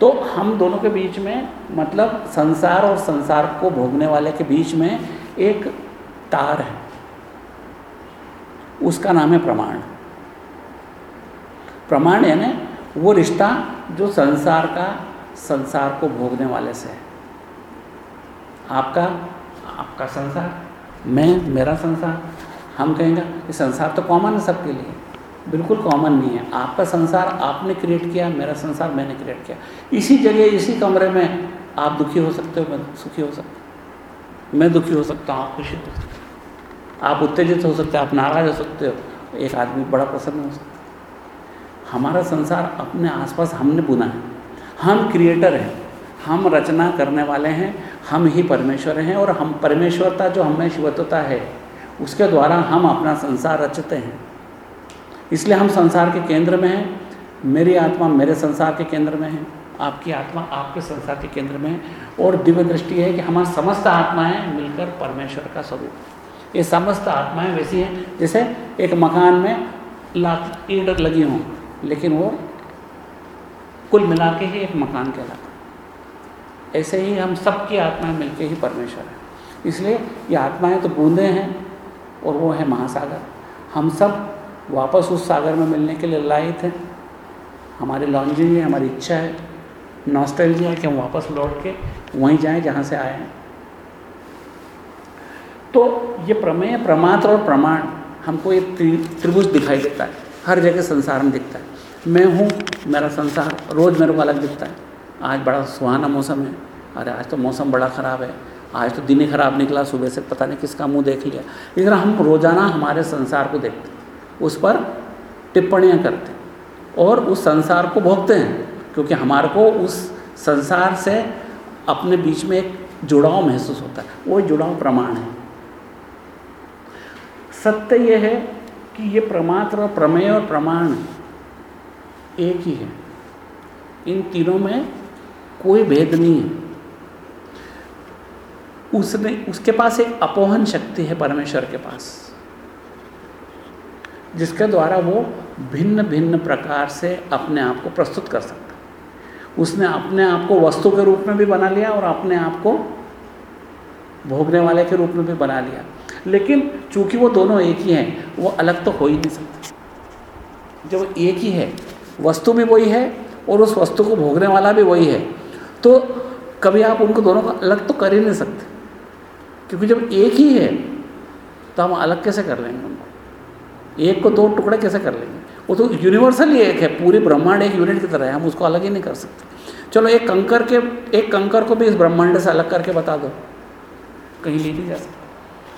Speaker 1: तो हम दोनों के बीच में मतलब संसार और संसार को भोगने वाले के बीच में एक तार है। उसका नाम है प्रमाण। प्रमाण यानी वो रिश्ता जो संसार का, संसार को भोगने वाले से है। आपका आपका संसार, मैं, मेरा संसार, हम कहेंगे, ये संसार तो कॉमन है सबके लिए। बिल्कुल कॉमन नहीं है। आपका संसार आपने क्रिएट किया, मेरा संसार मैंने क्रिएट किया। इसी जगह, इसी कमरे में आप दुखी हो सकते हो, मैं सुखी हो सकता मैं दुखी हो सकता हूँ, आप खुशी हो सकते आप उत्तेजित हो सकते हो, आप नाराज़ हो सकते हो। एक आदमी बड़ा प्रसन्न हो सकता है। हमारा संसार अपने आसपास हमने बुना है। हम क्रिएटर हैं, हम रचना करने वाले हैं, हम ही परमेश्वर हैं और हम परमेश्वरता जो हमें शिवत्वता है, उसके द्वारा हम अपना संसार रचते हैं। इसलिए हम संसार के केंद्र में हैं, मेरी आत्मा मेरे संसार के केंद्र में है, आपकी आत्मा आपके संसार के केंद्र में है और दिव्य दृष्टि है कि हमारे समस्त आत्माएँ मिलकर परमेश्वर का स्वरूप ये समस्त आत्माएँ वैसी हैं, जैसे एक मकान में लाख ईंट लगी हों लेकिन वो कुल मिला के ही एक मकान कहलाता ऐसे ही हम सबकी आत्माएँ मिलके ही परमेश्वर है। इसलिए ये आत्माएँ तो बूंदे हैं और वो है महासागर। हम सब वापस उस सागर में मिलने के लिए लाए थे हमारी लॉन्जिंग है, हमारी इच्छा है नॉस्टैल्जिया है कि हम वापस लौट के वहीं जाएँ जहाँ से आए हैं। तो ये प्रमेय, प्रमात्र और प्रमाण हमको ये त्रिभुज दिखाई देता है। हर जगह संसार में दिखता है। मैं हूँ, मेरा संसार रोज़ मेरे को अलग दिखता है। आज बड़ा सुहाना मौसम है, अरे आज तो मौसम बड़ा ख़राब है। आज तो दिन ही ख़राब निकला, सुबह से पता नहीं किसका मुँह देख लिया। इस तरह हम रोज़ाना हमारे संसार को देखते उस पर टिप्पणियाँ करते और उस संसार को भोगते हैं, क्योंकि हमारे को उस संसार से अपने बीच में एक जुड़ाव महसूस होता है। वो जुड़ाव प्रमाण है। सत्य यह है कि ये प्रमात्र प्रमेय और प्रमाण एक ही है। इन तीनों में कोई भेद नहीं है। उसने, उसके पास एक अपोहन शक्ति है परमेश्वर के पास, जिसके द्वारा वो भिन्न भिन्न प्रकार से अपने आप को प्रस्तुत कर सकता उसने अपने आप को वस्तु के रूप में भी बना लिया और अपने आप को भोगने वाले के रूप में भी बना लिया। लेकिन चूँकि वो दोनों एक ही हैं, वो अलग तो हो ही नहीं सकते। जब एक ही है, वस्तु भी वही है और उस वस्तु को भोगने वाला भी वही है तो कभी आप उनको दोनों को अलग तो कर ही नहीं सकते। क्योंकि जब एक ही है तो हम अलग कैसे कर लेंगे उनको? एक को दो टुकड़े कैसे कर लेंगे? वो तो यूनिवर्सल ही एक है, पूरी ब्रह्मांड एक यूनिट की तरह है, हम उसको अलग ही नहीं कर सकते। चलो, एक कंकर के, एक कंकर को भी इस ब्रह्मांड से अलग करके बता दो। कहीं ले नहीं जा सकता।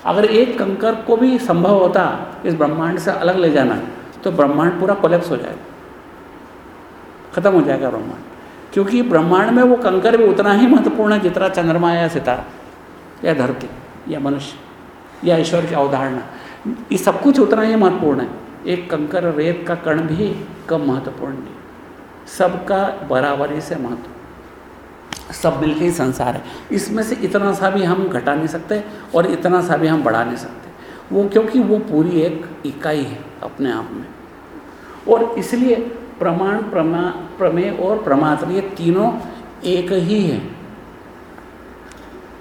Speaker 1: अगर एक कंकर को भी संभव होता इस ब्रह्मांड से अलग ले जाना तो ब्रह्मांड पूरा कोलेप्स हो जाएगा। खत्म हो जाएगा ब्रह्मांड। क्योंकि ब्रह्मांड में वो कंकर भी उतना ही महत्वपूर्ण है जितना चंद्रमा या सितारा, या धरती, या मनुष्य, या ईश्वर की अवधारणा। ये सब कुछ उतना ही महत्वपूर्ण है। एक कंकर रेत का कण भी कम महत्वपूर्ण नहीं सबका बराबरी से महत्व। सब मिलके ही संसार है। इसमें से इतना सा भी हम घटा नहीं सकते और इतना सा भी हम बढ़ा नहीं सकते। वो क्योंकि वो पूरी एक इकाई है अपने आप में। और इसलिए प्रमाण, प्रमा, प्रमेय और प्रमात्र ये तीनों एक ही है।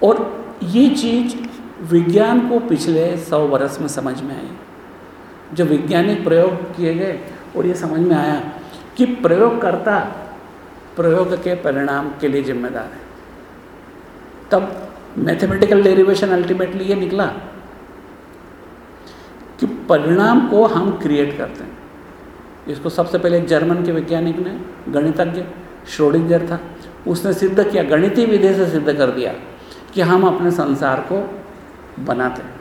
Speaker 1: और ये चीज़ विज्ञान को पिछले सौ वर्ष में समझ में आई। जो वैज्ञानिक प्रयोग किए गए, और ये समझ में आया कि प्रयोगकर्ता प्रयोग के परिणाम के लिए जिम्मेदार है। तब मैथमेटिकल डेरिवेशन अल्टीमेटली ये निकला कि परिणाम को हम क्रिएट करते हैं। इसको सबसे पहले जर्मन के वैज्ञानिक ने, गणितज्ञ श्रोडिंगर था, उसने सिद्ध किया, गणितीय विधि से सिद्ध कर दिया कि हम अपने संसार को बनाते हैं।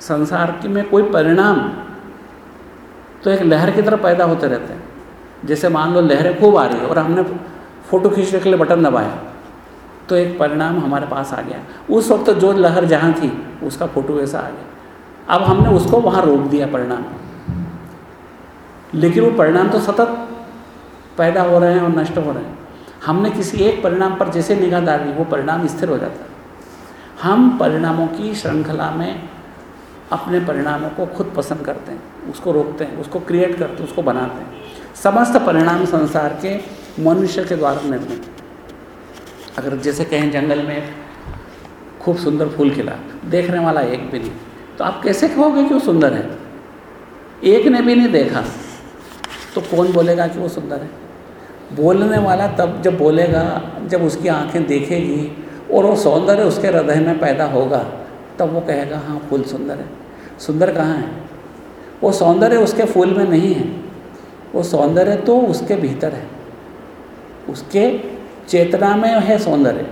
Speaker 1: संसार की में कोई परिणाम तो एक लहर की तरह पैदा होते रहते हैं। जैसे मान लो लहरें खूब आ रही है और हमने फ़ोटो खींचने के लिए बटन दबाया तो एक परिणाम हमारे पास आ गया। उस वक्त जो लहर जहाँ थी, उसका फ़ोटो वैसा आ गया। अब हमने उसको वहाँ रोक दिया परिणाम। लेकिन वो परिणाम तो सतत पैदा हो रहे हैं और नष्ट हो रहे हैं। हमने किसी एक परिणाम पर जैसे निगाह डाली, वो परिणाम स्थिर हो जाता है। हम परिणामों की श्रृंखला में अपने परिणामों को खुद पसंद करते हैं, उसको रोकते हैं, उसको क्रिएट करते हैं, उसको बनाते हैं। समस्त परिणाम संसार के मनुष्य के द्वारा निर्मित। अगर जैसे कहें जंगल में खूब सुंदर फूल खिला, देखने वाला एक भी नहीं तो आप कैसे कहोगे कि वो सुंदर है? एक ने भी नहीं देखा तो कौन बोलेगा कि वो सुंदर है? बोलने वाला तब जब बोलेगा, जब उसकी आँखें देखेगी और वो सौंदर्य उसके हृदय में पैदा होगा, तब वो कहेगा हाँ फूल सुंदर है। सुंदर कहाँ है? वो सौंदर्य उसके फूल में नहीं है। वो सौंदर्य तो उसके भीतर है। उसके चेतना में है सौंदर्य।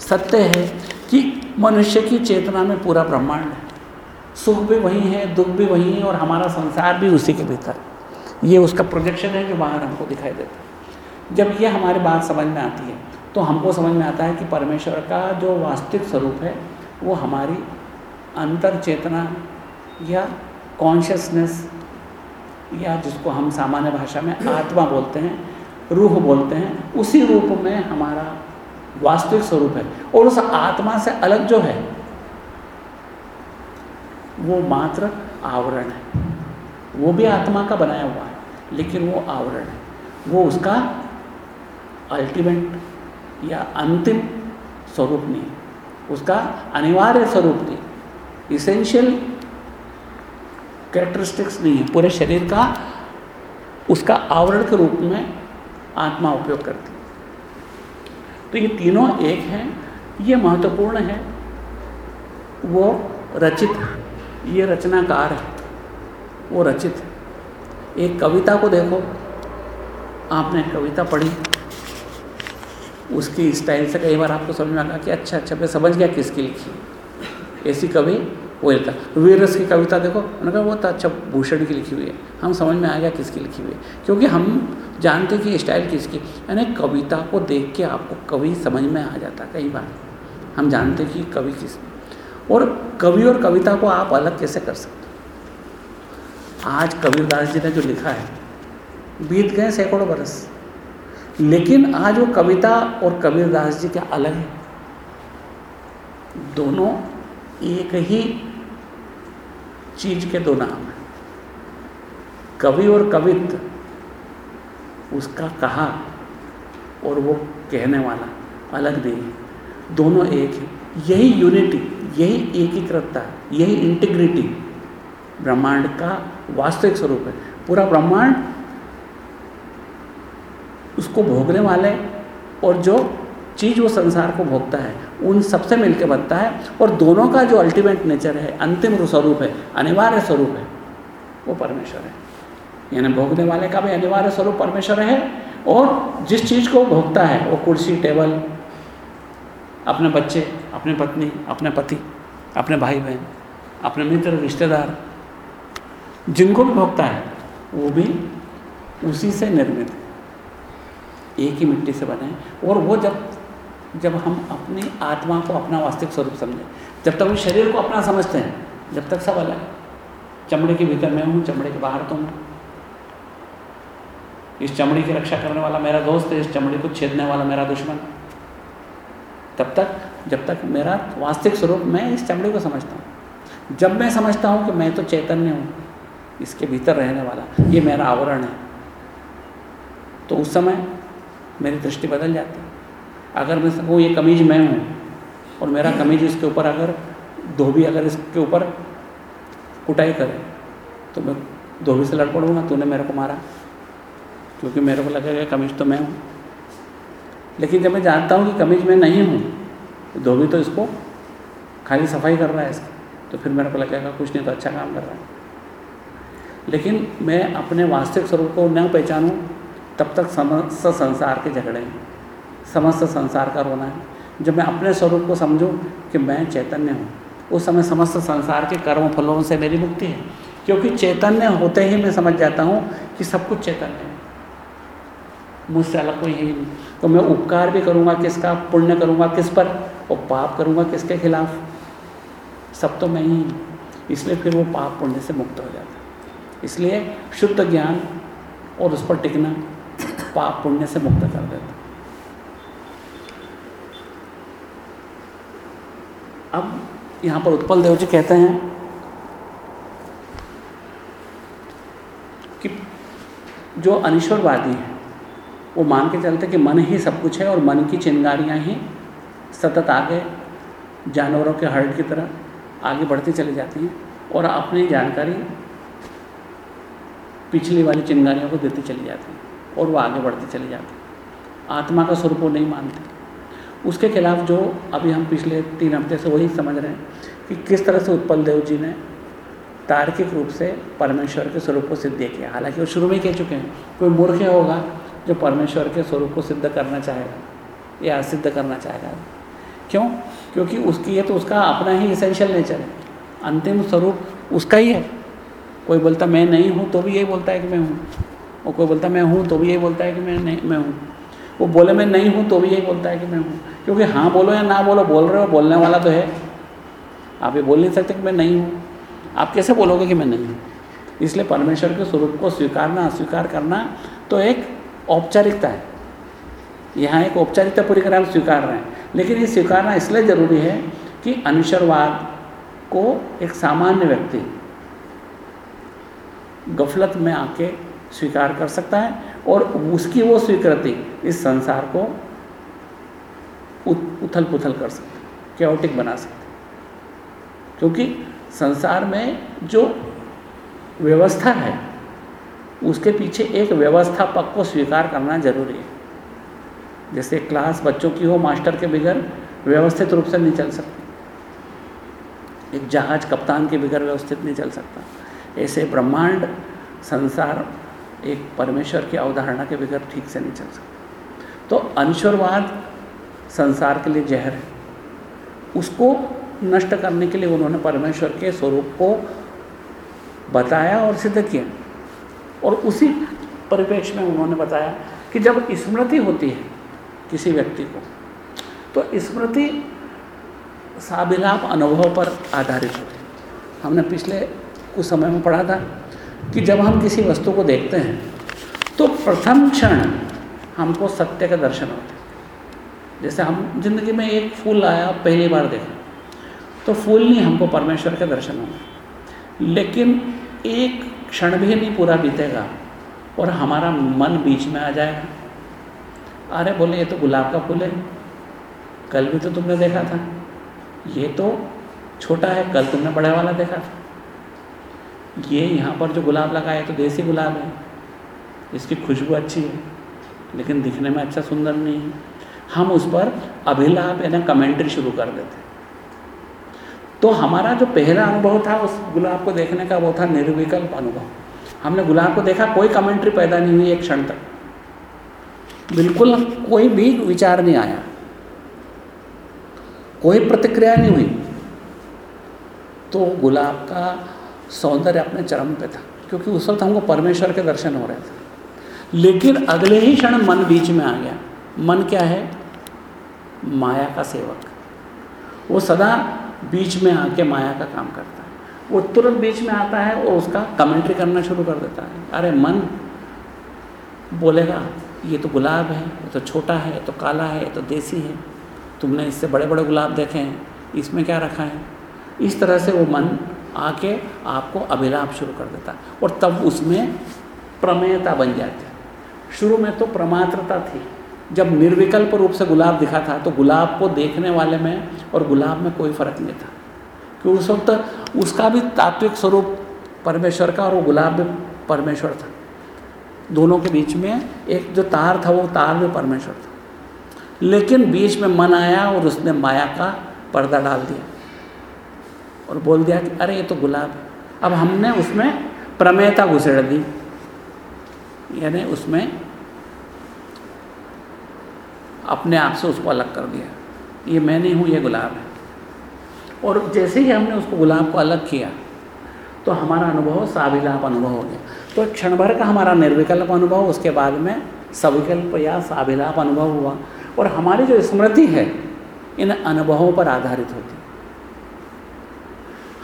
Speaker 1: सत्य है कि मनुष्य की चेतना में पूरा ब्रह्मांड है। सुख भी वही है, दुख भी वही है और हमारा संसार भी उसी के भीतर है। ये उसका प्रोजेक्शन है जो बाहर हमको दिखाई देता है। जब ये हमारी बात समझ में आती है तो हमको समझ में आता है कि परमेश्वर का जो वास्तविक स्वरूप है, वो हमारी अंतर चेतना या कॉन्शियसनेस या जिसको हम सामान्य भाषा में आत्मा बोलते हैं, रूह बोलते हैं, उसी रूप में हमारा वास्तविक स्वरूप है। और उस आत्मा से अलग जो है, वो मात्र आवरण है। वो भी आत्मा का बनाया हुआ है, लेकिन वो आवरण है। वो उसका अल्टीमेट या अंतिम स्वरूप नहीं उसका अनिवार्य स्वरूप नहीं इसेंशियल कैरेक्टरिस्टिक्स नहीं है। पूरे शरीर का, उसका आवरण के रूप में आत्मा उपयोग करती है। तो ये तीनों एक हैं, ये महत्वपूर्ण है, वो रचित ये रचनाकार है, वो रचित है। एक कविता को देखो, आपने कविता पढ़ी, उसकी स्टाइल से कई बार आपको समझ में आ गया कि अच्छा अच्छा मैं समझ गया किसकी लिखी ऐसी कवि वो था वीरस की कविता देखो, उन्होंने कहा वो तो अच्छा भूषण की लिखी हुई है। हम समझ में आ गया किसकी लिखी हुई है। क्योंकि हम जानते कि स्टाइल किसकी यानी कविता को देख के आपको कवि समझ में आ जाता कई बार। हम जानते कि कवि किस और कवि और कविता को आप अलग कैसे कर सकते आज कबीरदास जी ने जो लिखा है, बीत गए सैकड़ों बरस। लेकिन आज वो कविता और कबीरदास जी क्या अलग है। दोनों एक ही चीज़ के दो नाम हैं। कवि और कवित्व उसका कहा और वो कहने वाला अलग नहीं है। दोनों एक है। यही यूनिटी यही एकीकृतता, यही इंटीग्रिटी ब्रह्मांड का वास्तविक स्वरूप है। पूरा ब्रह्मांड उसको भोगने वाले और जो चीज़ वो संसार को भोगता है उन सबसे मिलकर बनता है और दोनों का जो अल्टीमेट नेचर है, अंतिम स्वरूप है, अनिवार्य स्वरूप है, वो परमेश्वर है। यानी भोगने वाले का भी अनिवार्य स्वरूप परमेश्वर है और जिस चीज़ को भोगता है, वो कुर्सी, टेबल, अपने बच्चे, अपने पत्नी, अपने पति, अपने भाई बहन अपने मित्र, रिश्तेदार, जिनको भी भोगता है, वो भी उसी से निर्मित है। एक ही मिट्टी से बने और वो जब जब हम अपनी आत्मा को अपना वास्तविक स्वरूप समझें। जब तक हम शरीर को अपना समझते हैं, जब तक सब अलग चमड़े के भीतर मैं हूँ, चमड़े के बाहर तुम इस चमड़ी की रक्षा करने वाला मेरा दोस्त है, इस चमड़ी को छेदने वाला मेरा दुश्मन। तब तक, जब तक मेरा वास्तविक स्वरूप मैं इस चमड़ी को समझता हूँ। जब मैं समझता हूँ कि मैं तो चैतन्य हूँ, इसके भीतर रहने वाला, ये मेरा आवरण है। तो उस समय मेरी दृष्टि बदल जाती है। अगर मैं सकूँ ये कमीज मैं हूँ और मेरा कमीज इसके ऊपर अगर, धोबी अगर इसके ऊपर कुटाई करे तो मैं धोबी से लड़ पड़ूँगा, तूने मेरे को मारा। क्योंकि मेरे को लगेगा कमीज तो मैं हूँ। लेकिन जब मैं जानता हूँ कि कमीज मैं नहीं हूँ तो धोबी तो इसको खाली सफ़ाई कर रहा है इसकी। तो फिर मेरे को लगेगा कुछ नहीं तो अच्छा काम कर रहा है। लेकिन मैं अपने वास्तविक स्वरूप को न पहचानूँ, तब तक संसार के झगड़े हैं। समस्त संसार का रोना है। जब मैं अपने स्वरूप को समझूं कि मैं चैतन्य हूँ, उस समय समस्त संसार के कर्म फलों से मेरी मुक्ति है। क्योंकि चैतन्य होते ही मैं समझ जाता हूँ कि सब कुछ चैतन्य है। मुझसे अलग कोई है नहीं। तो मैं उपकार भी करूँगा किसका, पुण्य करूँगा किस पर, और पाप करूँगा किसके खिलाफ? सब तो मैं ही इसलिए फिर वो पाप पुण्य से मुक्त हो जाता है। इसलिए शुद्ध ज्ञान और उस पर टिकना पाप पुण्य से मुक्त कर देता अब यहाँ पर उत्पल देव जी कहते हैं कि जो अनिश्वरवादी हैं, वो मान के चलते कि मन ही सब कुछ है और मन की चिंगारियाँ ही सतत आगे जानवरों के हर्ड की तरह आगे बढ़ती चली जाती हैं और अपनी जानकारी पिछली वाली चिंगारियों को देती चली जाती है और वो आगे बढ़ती चली जाती आत्मा का स्वरूप वो नहीं मानते। उसके खिलाफ जो अभी हम पिछले तीन हफ़्ते से वही समझ रहे हैं कि किस तरह से उत्पल देव जी ने तार्किक रूप से परमेश्वर के स्वरूप को सिद्ध किया। हालाँकि वो शुरू में कह चुके हैं, कोई मूर्ख होगा जो परमेश्वर के स्वरूप को सिद्ध करना चाहेगा या सिद्ध करना चाहेगा। क्यों? क्योंकि उसकी ये तो उसका अपना ही इसेंशियल नेचर है। अंतिम स्वरूप उसका ही है। कोई बोलता, मैं नहीं हूँ तो भी यही बोलता है कि मैं हूँ। और कोई बोलता, मैं हूँ तो भी यही बोलता है कि मैं नहीं, मैं हूँ। वो बोले, मैं नहीं हूँ तो भी यही बोलता है कि मैं हूँ। क्योंकि हाँ बोलो या ना बोलो, बोल रहे हो, बोलने वाला तो है। आप ये बोल नहीं सकते कि मैं नहीं हूँ। आप कैसे बोलोगे कि मैं नहीं हूँ? इसलिए परमेश्वर के स्वरूप को स्वीकारना, अस्वीकार करना तो एक औपचारिकता है। यहाँ एक औपचारिकता पूरी तरह हम स्वीकार रहे हैं। लेकिन ये स्वीकारना इसलिए ज़रूरी है कि अनुसरवाद को एक सामान्य व्यक्ति गफलत में आके स्वीकार कर सकता है। और उसकी वो स्वीकृति इस संसार को उथल पुथल कर सकते क्योटिक बना सकते। क्योंकि संसार में जो व्यवस्था है, उसके पीछे एक व्यवस्थापक को स्वीकार करना ज़रूरी है। जैसे क्लास बच्चों की हो मास्टर के बगैर व्यवस्थित रूप से नहीं चल सकती। एक जहाज़ कप्तान के बगैर व्यवस्थित नहीं चल सकता। ऐसे ब्रह्मांड संसार एक परमेश्वर की अवधारणा के बगैर ठीक से नहीं चल सकता। तो अनुश्वरवाद संसार के लिए जहर है। उसको नष्ट करने के लिए उन्होंने परमेश्वर के स्वरूप को बताया और सिद्ध किया। और उसी परिप्रेक्ष्य में उन्होंने बताया कि जब स्मृति होती है किसी व्यक्ति को तो स्मृति साबिलाप अनुभव पर आधारित होती है। हमने पिछले कुछ समय में पढ़ा था कि जब हम किसी वस्तु को देखते हैं तो प्रथम क्षण हमको सत्य का दर्शन होता है। जैसे हम ज़िंदगी में एक फूल आया पहली बार देखा तो फूल नहीं, हमको परमेश्वर का दर्शन होगा। लेकिन एक क्षण भी नहीं, पूरा बीतेगा और हमारा मन बीच में आ जाएगा। अरे बोले, ये तो गुलाब का फूल है, कल भी तो तुमने देखा था। ये तो छोटा है, कल तुमने बड़ा वाला देखा था। ये यहाँ पर जो गुलाब लगा है तो देसी गुलाब है। इसकी खुशबू अच्छी है, लेकिन दिखने में अच्छा सुंदर नहीं है। हम उस पर अभिलाप यानी कमेंट्री शुरू कर देते तो हमारा जो पहला अनुभव था उस गुलाब को देखने का वो था निर्विकल्प अनुभव। हमने गुलाब को देखा, कोई कमेंट्री पैदा नहीं हुई एक क्षण तक। बिल्कुल कोई भी विचार नहीं आया। कोई प्रतिक्रिया नहीं हुई। तो गुलाब का सौंदर्य अपने चरम पे था, क्योंकि उस वक्त हमको परमेश्वर के दर्शन हो रहे थे। लेकिन अगले ही क्षण मन बीच में आ गया। मन क्या है? माया का सेवक। वो सदा बीच में आके माया का काम करता है। वो तुरंत बीच में आता है और उसका कमेंट्री करना शुरू कर देता है। अरे मन, बोलेगा, ये तो गुलाब है, ये तो छोटा है, ये तो काला है, ये तो देसी है। तुमने इससे बड़े बड़े गुलाब देखे हैं, इसमें क्या रखा है? इस तरह से वो मन आके आपको अभिलाप शुरू कर देता है और तब उसमें प्रमेयता बन जाती है। शुरू में तो प्रमात्रता थी। जब निर्विकल्प रूप से गुलाब दिखा था तो गुलाब को देखने वाले में और गुलाब में कोई फ़र्क नहीं था। क्योंकि उस वक्त उसका भी तात्विक स्वरूप परमेश्वर का और वो गुलाब भी परमेश्वर था। दोनों के बीच में एक जो तार था, वो तार भी परमेश्वर था। लेकिन बीच में मन आया और उसने माया का पर्दा डाल दिया। और बोल दिया कि, अरे, ये तो गुलाब है। अब हमने उसमें प्रमेयता घुसेड़ दी। यानी उसमें अपने आप से उसको अलग कर दिया। ये मैं नहीं हूँ, ये गुलाब है। और जैसे ही हमने उसको गुलाब को अलग किया तो हमारा अनुभव साविलाप अनुभव हो गया। तो क्षण भर का हमारा निर्विकल्प अनुभव, उसके बाद में सविकल्प या साभिलाप अनुभव हुआ। और हमारी जो स्मृति है, इन अनुभवों पर आधारित होती है।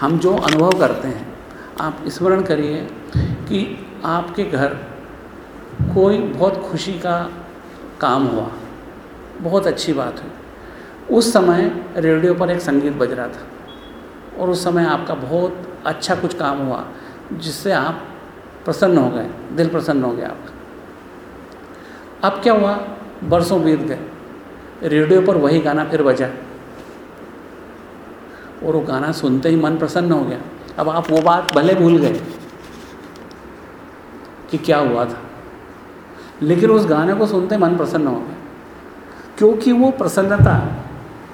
Speaker 1: हम जो अनुभव करते हैं, आप स्मरण करिए कि आपके घर कोई बहुत खुशी का काम हुआ। बहुत अच्छी बात हुई। उस समय रेडियो पर एक संगीत बज रहा था और उस समय आपका बहुत अच्छा कुछ काम हुआ, जिससे आप प्रसन्न हो गए, दिल प्रसन्न हो गया आपका। अब क्या हुआ? बरसों बीत गए। रेडियो पर वही गाना फिर बजा। और वो गाना सुनते ही मन प्रसन्न हो गया। अब आप वो बात भले भूल गए कि क्या हुआ था। लेकिन उस गाने को सुनते मन प्रसन्न हो गया। क्योंकि वो प्रसन्नता,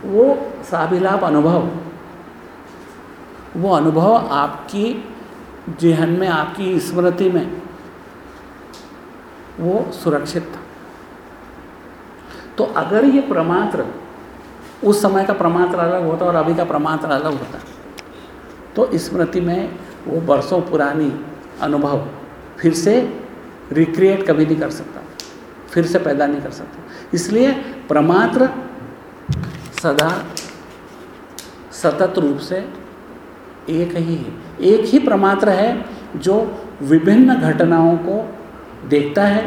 Speaker 1: वो साभिलाप अनुभव, वो अनुभव आपकी जेहन में, आपकी स्मृति में, वो सुरक्षित था। तो अगर ये प्रमात्र उस समय का प्रमात्र अलग होता और अभी का प्रमात्र अलग होता। तो स्मृति में वो बरसों पुरानी अनुभव फिर से रिक्रिएट कभी नहीं कर सकता, फिर से पैदा नहीं कर सकता। इसलिए प्रमात्र सदा सतत रूप से एक ही है। एक ही प्रमात्र है जो विभिन्न घटनाओं को देखता है,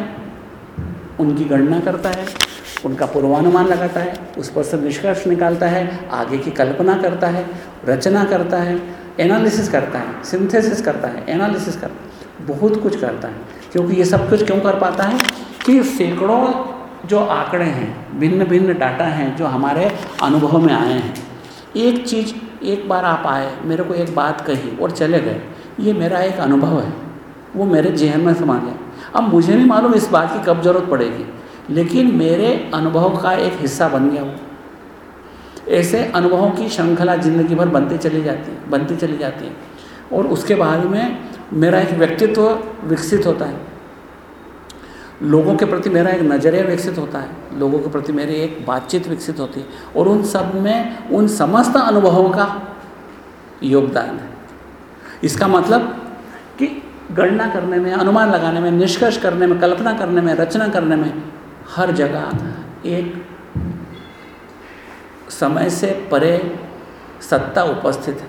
Speaker 1: उनकी गणना करता है उनका पूर्वानुमान लगाता है, उस पर से निष्कर्ष निकालता है, आगे की कल्पना करता है, रचना करता है एनालिसिस करता है सिंथेसिस करता है एनालिसिस करता है, बहुत कुछ करता है। क्योंकि ये सब कुछ क्यों कर पाता है? कि सैकड़ों जो आंकड़े हैं, भिन्न भिन्न डाटा हैं, जो हमारे अनुभव में आए हैं। एक चीज़, एक बार आप आए, मेरे को एक बात कही और चले गए, ये मेरा एक अनुभव है, वो मेरे जहन में समा गया। अब मुझे नहीं मालूम इस बात की कब ज़रूरत पड़ेगी। लेकिन मेरे अनुभव का एक हिस्सा बन गया वो। ऐसे अनुभवों की श्रृंखला ज़िंदगी भर बनती चली जाती है बनती चली जाती है। और उसके बाद में मेरा एक व्यक्तित्व विकसित होता है। लोगों के प्रति मेरा एक नज़रिया विकसित होता है। लोगों के प्रति मेरी एक बातचीत विकसित होती है। और उन सब में, उन समस्त अनुभवों का योगदान है। इसका मतलब कि गणना करने में, अनुमान लगाने में, निष्कर्ष करने में, कल्पना करने में, रचना करने में हर जगह एक समय से परे सत्ता उपस्थित है,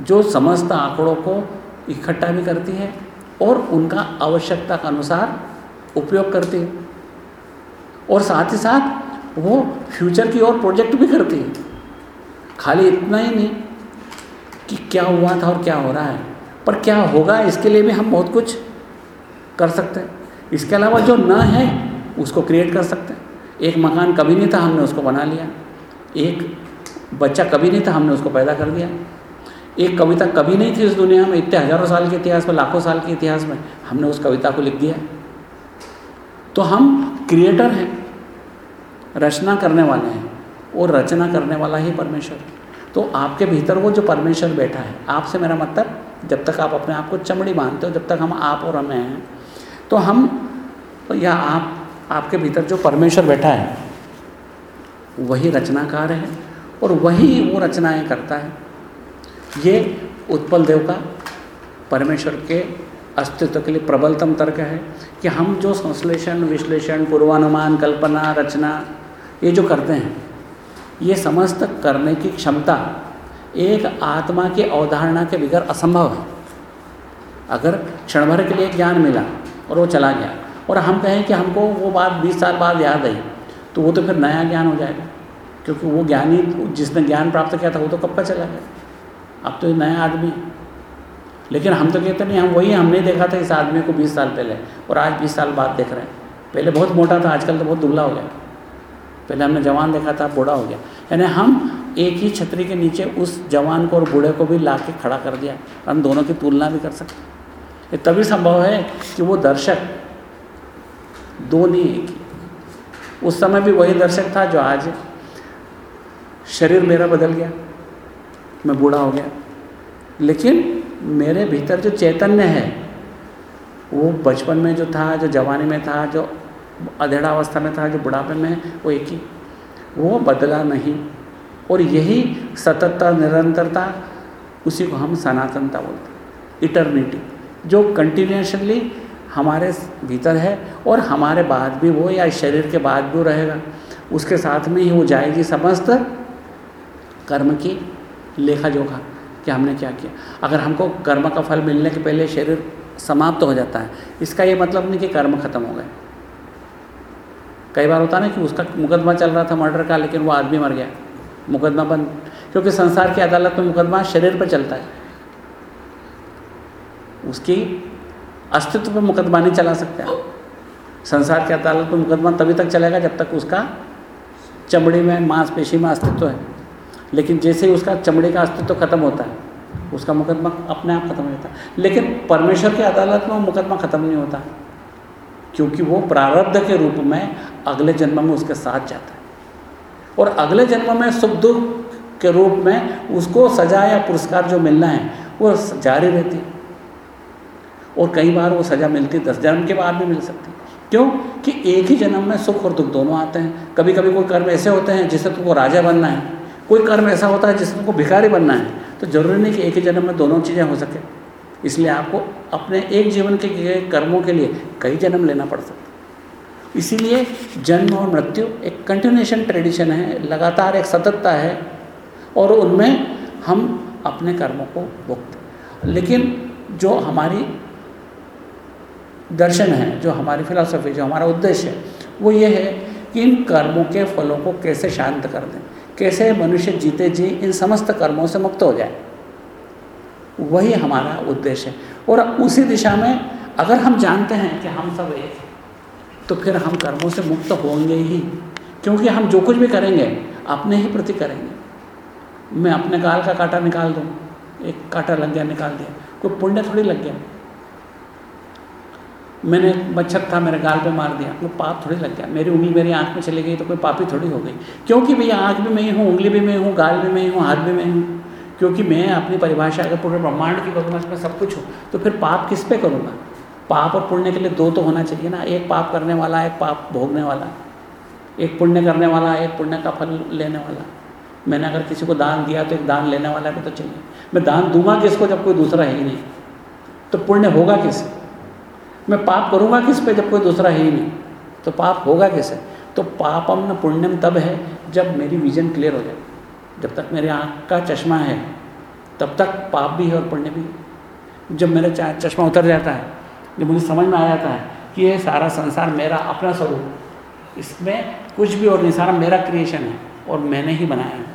Speaker 1: जो समस्त आंकड़ों को इकट्ठा भी करती है और उनका आवश्यकता के अनुसार उपयोग करती है। और साथ ही साथ वो फ्यूचर की ओर प्रोजेक्ट भी करती है। खाली इतना ही नहीं कि क्या हुआ था और क्या हो रहा है, पर क्या होगा इसके लिए भी हम बहुत कुछ कर सकते हैं। इसके अलावा जो न है उसको क्रिएट कर सकते हैं। एक मकान कभी नहीं था, हमने उसको बना लिया। एक बच्चा कभी नहीं था, हमने उसको पैदा कर दिया। एक कविता कभी नहीं थी इस दुनिया में, इतने हज़ारों साल के इतिहास में, लाखों साल के इतिहास में, हमने उस कविता को लिख दिया। तो हम क्रिएटर हैं, रचना करने वाले हैं, और रचना करने वाला ही परमेश्वर। तो आपके भीतर वो जो परमेश्वर बैठा है, आपसे मेरा मतलब जब तक आप अपने आप को चमड़ी बांधते हो, जब तक हम आप और हमें हैं तो हम, या आप आपके भीतर जो परमेश्वर बैठा है, वही रचनाकार है और वही वो रचनाएँ करता है। ये उत्पल देव का परमेश्वर के अस्तित्व के लिए प्रबलतम तर्क है कि हम जो संश्लेषण, विश्लेषण, पूर्वानुमान, कल्पना, रचना, ये जो करते हैं, ये समस्त करने की क्षमता एक आत्मा की अवधारणा के बगैर असंभव है। अगर क्षण भर के लिए ज्ञान मिला और वो चला गया और हम कहें कि हमको वो बात 20 साल बाद याद आई तो वो तो फिर नया ज्ञान हो जाएगा। क्योंकि वो ज्ञानी जिसने ज्ञान प्राप्त किया था, वो तो कब का चला गया? अब तो नया आदमी लेकिन हम तो कहते नहीं, हम वही, हमने देखा था इस आदमी को 20 साल पहले, और आज 20 साल बाद देख रहे हैं। पहले बहुत मोटा था, आजकल तो बहुत दुबला हो गया। पहले हमने जवान देखा था, बूढ़ा हो गया। यानी हम एक ही छतरी के नीचे उस जवान को और बूढ़े को भी ला के खड़ा कर दिया। हम दोनों की तुलना भी कर सकते तभी संभव है कि वो दर्शक दो नहीं एक ही उस समय भी वही दर्शक था जो आज शरीर मेरा बदल गया, मैं बूढ़ा हो गया। लेकिन मेरे भीतर जो चैतन्य है, वो बचपन में जो था, जो जवानी में था, जो अधेड़ा अवस्था में था, जो बुढ़ापे में, वो एक ही। वो बदला नहीं। और यही सततता, निरंतरता, उसी को हम सनातनता बोलते हैं। इटर्निटी जो कंटिन्यूशनली हमारे भीतर है और हमारे बाद भी वो या शरीर के बाद भी वो रहेगा। उसके साथ में ही वो जाएगी समस्त कर्म की लेखा जोखा कि हमने क्या किया। अगर हमको कर्म का फल मिलने के पहले शरीर समाप्त तो हो जाता है, इसका ये मतलब नहीं कि कर्म खत्म हो गए। कई बार होता ना कि उसका मुकदमा चल रहा था मर्डर का, लेकिन वो आदमी मर गया, मुकदमा बंद। क्योंकि संसार की अदालत में मुकदमा शरीर पर चलता है। उसकी अस्तित्व पर मुकदमा नहीं चला सकते संसार की अदालत में मुकदमा तभी तक चलेगा जब तक उसका चमड़ी में, मांसपेशी में अस्तित्व है। लेकिन जैसे ही उसका चमड़ी का अस्तित्व खत्म होता है, उसका मुकदमा अपने आप खत्म हो जाता है। लेकिन परमेश्वर की अदालत में वो मुकदमा खत्म नहीं होता, क्योंकि वो प्रारब्ध के रूप में अगले जन्म में उसके साथ जाता है। और अगले जन्म में सुख दुख के रूप में उसको सजा या पुरस्कार जो मिलना है, वो जारी रहती है। और कई बार वो सज़ा मिलती, दस जन्म के बाद भी मिल सकती। क्यों? कि एक ही जन्म में सुख और दुख दोनों आते हैं। कभी कभी कोई कर्म ऐसे होते हैं जिससे तुमको राजा बनना है। कोई कर्म ऐसा होता है जिससे तुमको भिखारी बनना है। तो ज़रूरी नहीं कि एक ही जन्म में दोनों चीज़ें हो सके। इसलिए आपको अपने एक जीवन के कर्मों के लिए कई जन्म लेना पड़ सकता है। इसीलिए जन्म और मृत्यु एक कंटिन्यूशन ट्रेडिशन है, लगातार एक सततता है और उनमें हम अपने कर्मों को भुगते लेकिन जो हमारी दर्शन है, जो हमारी फिलॉसफी जो हमारा उद्देश्य है, वो ये है कि इन कर्मों के फलों को कैसे शांत कर दें, कैसे मनुष्य जीते जी इन समस्त कर्मों से मुक्त हो जाए। वही हमारा उद्देश्य है। और उसी दिशा में अगर हम जानते हैं कि हम सब एक तो फिर हम कर्मों से मुक्त होंगे ही, क्योंकि हम जो कुछ भी करेंगे, अपने ही प्रति करेंगे। मैं अपने गाल का कांटा निकाल दूँ, एक कांटा लग गया निकाल दिया, कोई पुण्य थोड़ी लग गया। मैंने मच्छर था मेरे गाल पे मार दिया। तो पाप थोड़ी लग गया। मेरी उंगली मेरी आँख में चली गई तो कोई पापी थोड़ी हो गई। क्योंकि भैया आँख भी मैं हूँ, उंगली भी मैं हूँ, गाल भी मैं हूँ, हाथ भी मैं हूँ। क्योंकि मैं अपनी परिभाषा अगर पूरे ब्रह्मांड की करूँगा इसमें सब कुछ हूँ तो फिर पाप किस पे करूँगा? पाप और पुण्य के लिए दो तो होना चाहिए ना। एक पाप करने वाला, एक पाप भोगने वाला। एक पुण्य करने वाला, एक पुण्य का फल लेने वाला। मैंने अगर किसी को दान दिया तो एक दान लेने वाला भी तो चाहिए। मैं दान दूँगा किसको जब कोई दूसरा है ही नहीं? तो पुण्य होगा किससे? मैं पाप करूँगा किस पे जब कोई दूसरा है ही नहीं? तो पाप होगा कैसे? तो पापम न पुण्यम तब है जब मेरी विजन क्लियर हो जाए। जब तक मेरे आँख का चश्मा है, तब तक पाप भी है और पुण्य भी जब मेरा चश्मा उतर जाता है, जब मुझे समझ में आ जाता है कि ये सारा संसार मेरा अपना स्वरूप इसमें कुछ भी और नहीं, सारा मेरा क्रिएशन है और मैंने ही बनाया है।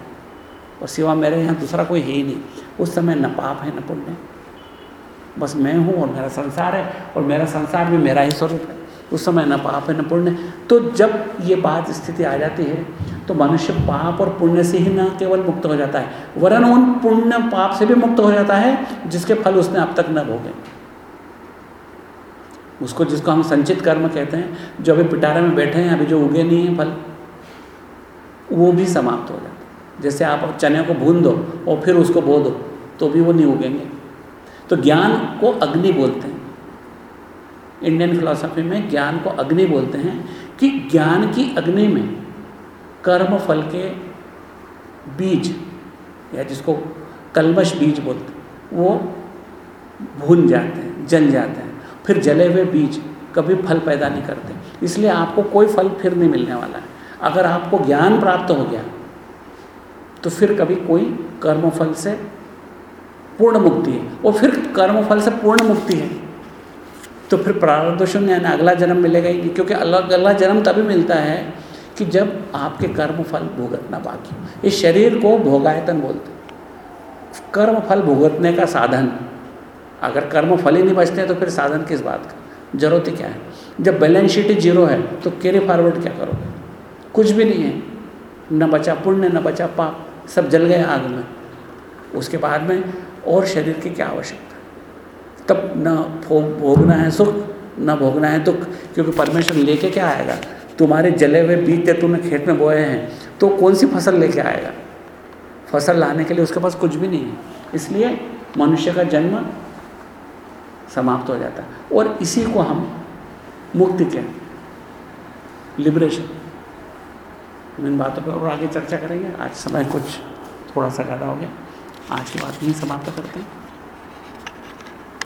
Speaker 1: और सिवा मेरे यहाँ दूसरा कोई है ही नहीं। उस समय न पाप है, न पुण्य बस मैं हूँ और मेरा संसार है और मेरा संसार भी मेरा ही स्वरूप है। उस समय न पाप है, न पुण्य। तो जब ये बात स्थिति आ जाती है तो मनुष्य पाप और पुण्य से ही न केवल मुक्त हो जाता है, वरन उन पुण्य पाप से भी मुक्त हो जाता है, जिसके फल उसने अब तक न भोगे। उसको जिसको हम संचित कर्म कहते हैं, जो अभी पिटारे में बैठे हैं, अभी जो उगे नहीं हैं फल, वो भी समाप्त हो जाता है। जैसे आप चने को भून दो और फिर उसको बो दो तो भी वो नहीं उगेंगे। तो ज्ञान को अग्नि बोलते हैं। इंडियन फिलोसफी में ज्ञान को अग्नि बोलते हैं कि ज्ञान की अग्नि में कर्म, फल के बीज, या जिसको कलमश बीज बोलते हैं, वो भून जाते हैं, जल जाते हैं। फिर जले हुए बीज कभी फल पैदा नहीं करते। इसलिए आपको कोई फल फिर नहीं मिलने वाला है। अगर आपको ज्ञान प्राप्त हो गया तो फिर कभी कोई कर्मफल से पूर्ण मुक्ति है। और फिर कर्मफल से पूर्ण मुक्ति है। तो फिर प्रारब्ध शून्य यानी अगला जन्म मिलेगा ही नहीं, क्योंकि अलग अगला जन्म तभी मिलता है कि जब आपके कर्म फल भुगतना बाकी इस शरीर को भोगायतन बोलते कर्म फल भुगतने का साधन। अगर कर्म फल ही नहीं बचते तो फिर साधन किस बात का? ज़रूरत ही क्या है? जब बैलेंस शीट ज़ीरो है तो कैरी फॉरवर्ड क्या करोगे? कुछ भी नहीं है। न बचा पुण्य, न बचा पाप, सब जल गए आग में। उसके बाद में और शरीर की क्या आवश्यकता? तब न भोगना है सुख, न भोगना है दुख, क्योंकि परमेश्वर लेके क्या आएगा? तुम्हारे जले हुए बीज थे तुमने खेत में बोए हैं तो कौन सी फ़सल लेके आएगा? फ़सल लाने के लिए उसके पास कुछ भी नहीं है। इसलिए मनुष्य का जन्म समाप्त हो जाता है। और इसी को हम मुक्ति कहते लिबरेशन, इन बातों पर और आगे चर्चा करेंगे। आज समय कुछ थोड़ा सा ज़्यादा हो गया। आज की बात यहीं समाप्त करते हैं।